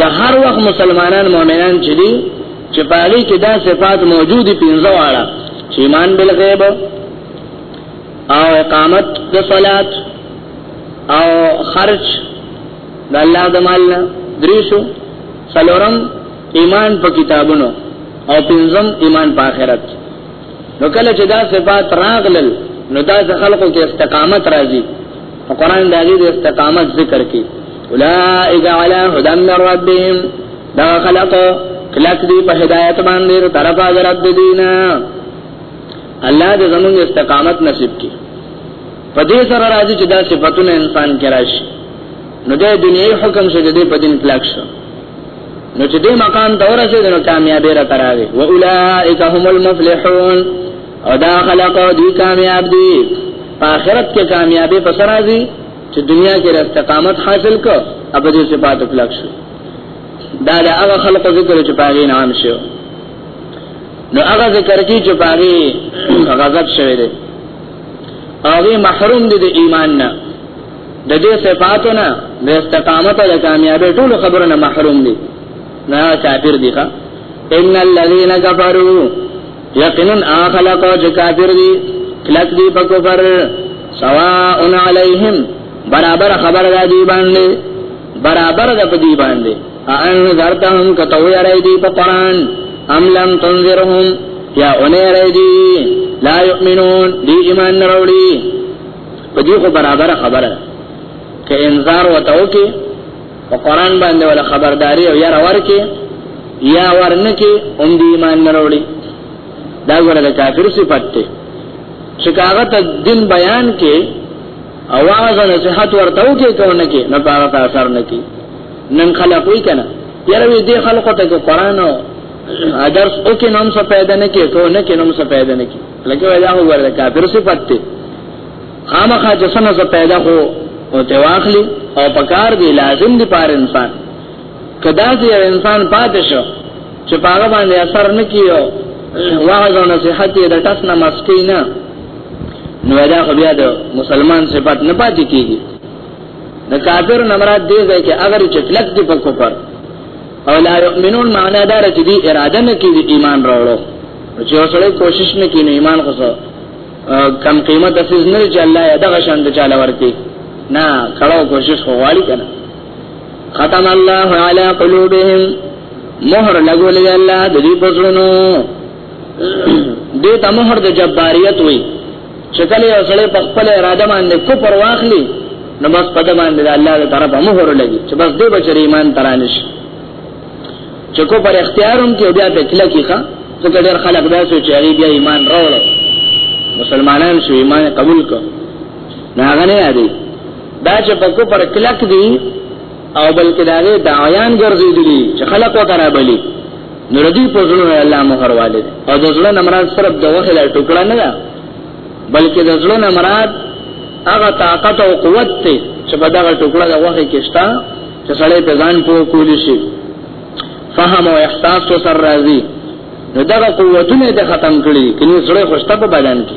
د هر وخت مسلمانان مؤمنان چې دي چې په هغه کې دا صفات موجودي پنځه واړه چې ایمان بالغیب او اقامت د صلات او خرج د الله د مال نه دریشو څلورم ایمان په کتابونو او پنځم ایمان په آخرت نو کله چې دا صفات راغلل نو دا خلکو کې استقامت راځي او قران دا دې استقامت ذکر کوي اولائک علی هدى من ربهم دا خلق کلک دی په هدایت باندې طرف حضرت دینا الله دې زموږ استقامت نصیب کړي په دې سره راځي چې دا صفاتونه انسان کې راشي نو د دنیوي حکم شې د دې په دین کلاک شو نو چې دې مقام ته ورسېد نو کامیابی را تراوي و اولائک هم المفلحون او دا خلق دې کامیاب دي په آخرت کې کامیابی پس راځي چې دنیا کې استقامت حاصل کو اب دې صفات کلاک شو دا د هغه خلق ذکر چې پاغي نام شو نو هغه ذکر کی چې پاغي غضب شوی دی هغه محروم دي د ایمان نه د دې صفاتو نه د استقامت او کامیابی ټول خبره نه محروم دي نه کافر دي ښا ان الذين كفروا یقینا اخلق او کافر دي کلک دي په کفر سواء علیهم برابر خبر راځي باندې برابر د پدی باندې ان ذرتهم کتو یری دی په قران ام لم تنذرهم یا اونې یری دی لا یؤمنون دی ایمان نه وروړي په دې خو برابر خبره کې انذار وتاو کې په قران باندې ولا خبرداري او یاره ورکه یا ورنکه هم دی ایمان نه وروړي دا ګوره د کافر صفت ته چې کاغه ته دین بیان کې او هغه ځنه صحت ورته وکي کونه کې نه پاره ته اثر نه کی نن خلق وی کنه یاره وی دې خلقو ته قرآن او درس او کې نوم څه پیدا نه کی کونه کې نوم څه پیدا نه کی لکه وای دا وګوره کافر صفت ته خامخا جسنه څه پیدا هو او ته واخلي او پکار دی لازم دی پار انسان کدا چې انسان پاتې شو چې پاغه باندې اثر نه کیو واعظ او نصيحت یې د ټس نه مسکینا نو دا خو بیا د مسلمان صفات نه پاتې کیږي د کافر نمرات دی چې اگر چټلک دی په کوپر او لا یؤمنون معنا دا چې دی اراده نه کوي ایمان راوړو چې اوسړي کوشش نه کوي ایمان خو کم قیمت اساس نه چې الله یې دغه شان د چاله ورتي نه کړو کوشش خو غواړي کنه ختم الله علی قلوبهم مہر لگو لگا اللہ دلی پسرنو دې ته مہر د جباریت وي چې کله یو سړی په خپل اراده باندې کفر واخلي نو بس په دې باندې الله تعالی طرفه مہر لګي چې بس دې بچی ایمان ترانش چې کو پر اختیاروم کې بیا په کله کې ښا څه ډېر خلک دا سوچ چې بیا ایمان راوړل مسلمانان شو ایمان قبول کړ نه غنه یادي دا چې په کو پر کلک دي او بلکې دا غي دعیان ګرځېدلی چې خلق وکړه بلی نو ردی په زړه الله مهر والد او د زړه نمراد صرف د وخت لا ټوکړه نه ده بلکې د زړه نمراد هغه طاقت او قوت ته چې په دغه ټوکړه د وخت کې شته چې سړی په ځان پوه کولی شي فهم او احساس وسر راځي نو دغه قوتونه ته ختم کړي کله سړی خوشته په بدن کې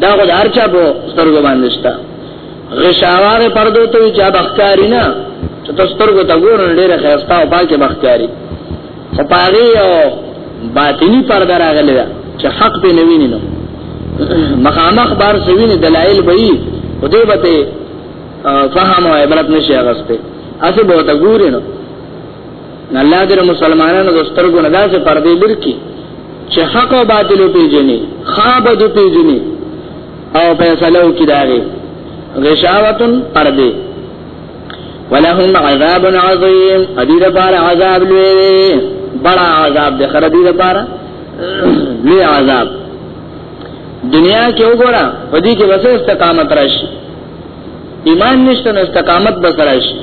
دا خو دار چا په سترګو باندې شته غشاوار پردو ته چا بختاری نه چې تاسو سترګو ته ګورئ ډېر خیرستا او پاکه بختاری خو پاره یو باطنی پرده راغلی دا چې حق په نوینې نو مخامخ بار سوینې دلایل به یې په دې بته فهم او عبرت نشي اغسته اسه به ته ګورئ نو الله دې مسلمانانو د سترګو نه داسې پردې لري کی چې حق او باطل پیژني خواب دې پیژني او فیصله وکړي داغه غشاوتن پردې ولهم عذاب عظیم ادي لپاره عذاب لوی بڑا عذاب دې خره دې لپاره لوی عذاب دنیا کې وګوره په دې کې وسه استقامت راشي ایمان نشته نو استقامت به راشي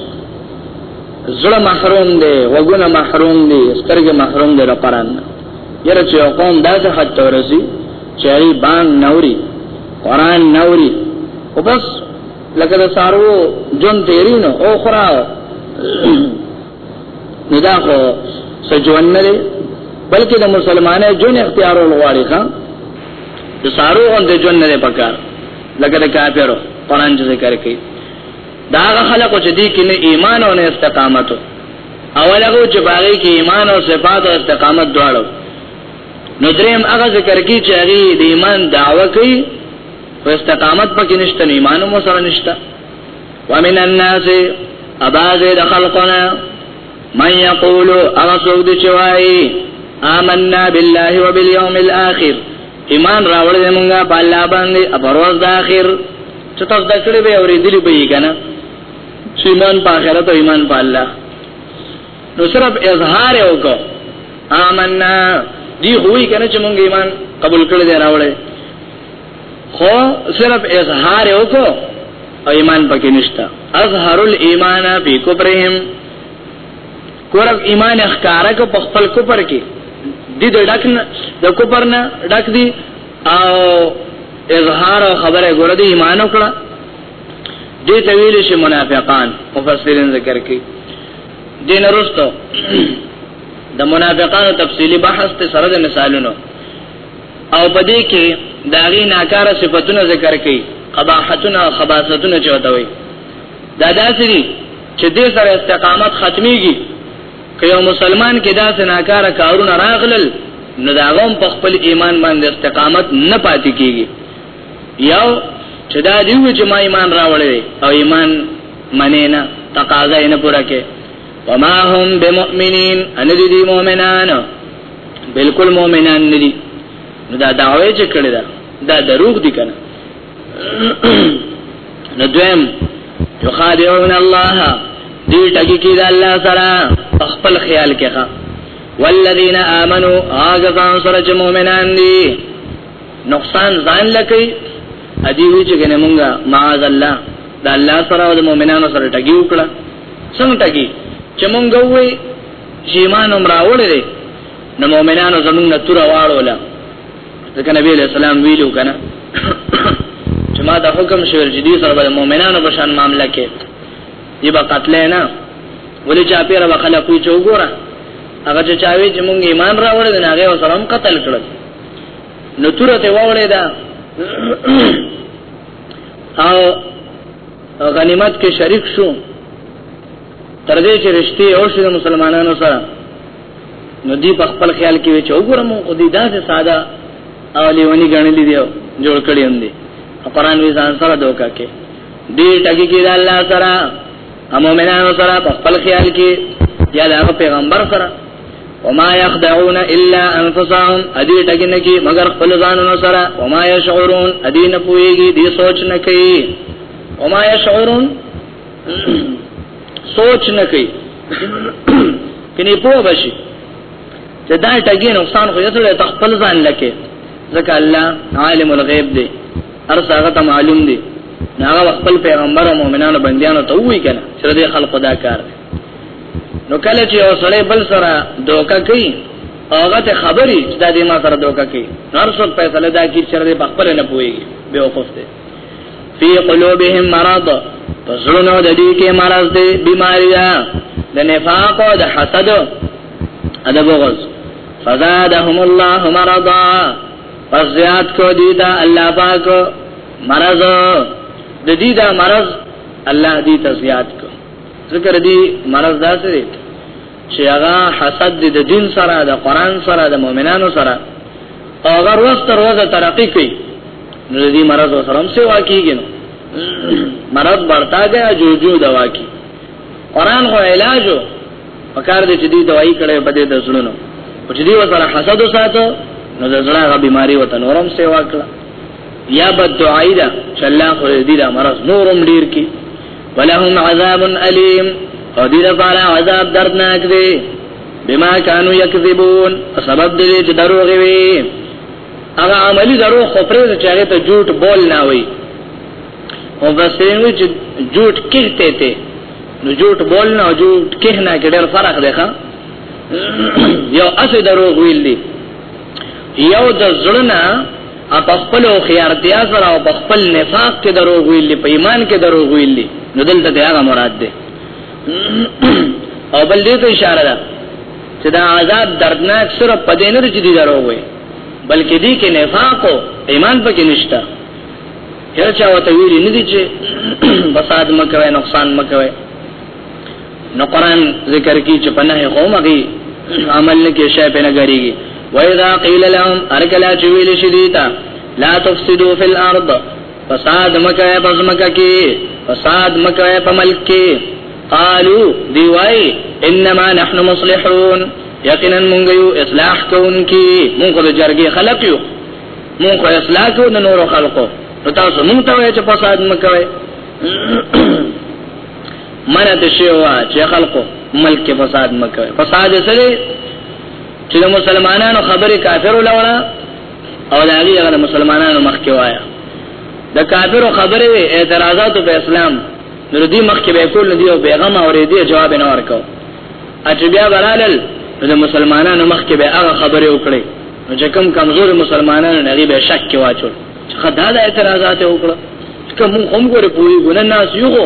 زړه محروم دی وګونه محروم دی سترګې محروم دی له قران یره چې قوم داسې حد ته ورسي چې ای بانګ نوري قران نوري او بس لکه د سارو جون تیرینو او خراو نو دا خو سجون نه دی بلکې د مسلمانې جون اختیارول غواړي ښا د سارو غوندې جون نه پکار لکه د کافرو قران چې ذکر کوي دا هغه خلق چې دي کې نه ایمان او نه استقامت اولغه چې باغې کې ایمان او صفات او استقامت دواړو نو دریم هغه ذکر کی چې هغه د ایمان دعوه کوي او استقامت پکې نشته نه ایمان مو سره نشته ومن الناس اباز د خلقنا من یقول اغا سوک دی چوائی آمنا بالله و بالیوم الاخر ایمان راوڑ دی منگا پا اللہ باندی اپروز دا آخر چې تاسو دا کړی به اورېدلی به یې کنه چې ایمان په آخرت او ایمان په الله نو صرف اظهار وکړه آمنا دی هوی کنه چې مونږ ایمان قبول کړی دی راوړی خو صرف اظهار وکړه او ایمان پکې نشته اظهر الايمان فی کبرهم کورم ایمان اخکارا کو په خپل کوپر کې دي د ډک نه د کوپر نه ډک دي او اظهار او خبره ګوره دی ایمان وکړه دې ته ویل شي منافقان مفسرین ذکر کوي دین رستو د منافقانو تفصیلی بحث ته سره د مثالونو او پدې کې داغي ناکاره صفاتونه ذکر کوي قباحتونه او خباثتونه چوتوي دا داسري چې دې سره استقامت ختميږي که یو مسلمان کې دا سناکار کارونه راغلل نو دا غوم په خپل ایمان باندې استقامت نه پاتې کیږي یو چې دا دیو چې ما ایمان راوړې او ایمان منې نه تقاضا یې نه پوره کې وما هم بمؤمنین ان دي مؤمنان بالکل مؤمنان نه دي دا دعوی چې کړی دا دا دروغ دي کنه نو دویم یخادعون الله دی ټکی کی د الله سره خپل خیال کې ښا والذین آمنو هغه ځان سره چې مؤمنان دي نقصان ځان لکې ادي وی چې کنه مونږه معاذ الله د الله سره او د مؤمنانو سره ټکی وکړه څنګه ټکی چې مونږ وې چې ایمان عمر راوړې نو مؤمنانو زمونږ تور واړول ځکه نبی علیہ السلام ویلو کنه چې ما دا حکم شوی چې دې سره د مؤمنانو په شان معاملې کې دی به قتل نه ولې چا پیره به خلک وی چوغورا هغه چې چاوي چې مونږ ایمان راوړل نه هغه سره هم قتل کړل نو ترته وړې دا او غنیمت کې شریک شو تر دې چې رښتې او شې مسلمانانو سره نو دی په خپل خیال کې وچ وګورم خو دی داسې ساده او لیونی غنلی دی جوړ کړی هم دی قرآن وی ځان سره دوکا کې دی ټکی کې د الله سره امومنانو سره په خپل خیال کې یا د پیغمبر سره وما يخدعون الا انفسهم ادي ټګن کی مگر خپل ځانونو سره وما يشعرون ادي نه پويږي دي سوچ نه کوي وما يشعرون سوچ نه کوي کني په بشي چې دا ټګي نقصان خو یسره تخپل ځان لکه ځکه الله عالم الغیب دی هر څه ته معلوم دی هغه خپل پیغمبر او مؤمنانو بندیانو ته وی کنه چې دې خلق دا کار نو کله چې اوسړې بل سره دوکا کوي هغه ته خبري چې دا دې ما سره دوکا کوي هر څوک فیصله دا کوي چې دې خپل نه پوي به وقفته فی قلوبهم مرض پسړونو د دې کې مرض دی بیماری ده د نفاق او د حسد او د بغض فزادهم الله مرضا پس زیاد کو دی دا الله پاک مرض د دې دا مرض الله دې ته زیاد کو ذکر دې مرض داسې دی چې هغه حسد دې د دین سره د قران سره د مؤمنانو سره او هغه ورځ تر ورځې ترقی کوي نو دې مرز سره هم سیوا کیږي نو مرض بڑھتا گیا جو جو دوا کی قران خو علاج او پکار دې چې دې دوايي کړي په دې دزړونو او چې دې وسره حسد وساتو نو د زړه غ بیماری وته نورم سیوا کړه یا بد دعای دا چې الله خو دې دا مرض نورم ډیر کی ولهم عذاب الیم او دې لپاره عذاب دردناک دی بما كانوا يكذبون سبب دې چې دروغ وي هغه عملی درو خو پرې چې هغه ته جوټ بول نه وي او بس یې چې جوټ کېته ته نو جوټ بول نه جوټ کېنه کې ډېر فرق دی ښا یو اسې درو ویل دي یو د زړه په خپل خيارتیا سره او په خپل نفاق کې درو ویل په ایمان کې درو ویل نو دلته دا مراد ده او بل دې ته اشاره ده چې دا عذاب دردناک صرف په دې نه چې دی درو وي بلکې دې کې نفاق او ایمان پکې نشته هر چا وته ویلي نه دي چې فساد مکوي نقصان مکوي نو قران ذکر کی چې پنه هو مغي عمل نه کې شی په نګریږي وایذا قیل لهم ارکلا چې ویل شي دیتا لا تفسدوا فی الارض فساد مکوي پس مکه کې فساد مکوي په ملک کې قالو دی وای انما نحن مصلحون یقینا مونږ یو اصلاح کوونکی مونږ د جرګې خلق یو مونږ اصلاح کو د نورو خلقو نو تاسو مونږ ته وای چې فساد مکوي منه د شیوا چې خلقو ملک فساد مکوي فساد سره چې مسلمانانو خبره کافر ولولا او دا هغه مسلمانانو مخکې وایا د کافرو خبره اعتراضات په اسلام نو د دوی مخکې به یې کول، نو دوی به بېغمه اورېدی او جواب یې نه ورکاوه، او چې بیا به رالل، نو د مسلمانانو مخکې به یې هغه خبرې وکړې، نو چې کوم کمزوري مسلمانان وو، نو هغوی به یې شک کې واچول، چې ښه دا دا اعتراضات یې وکړل، ځکه موږ خو هم ګورې پوهېږو، نه ناست یو خو.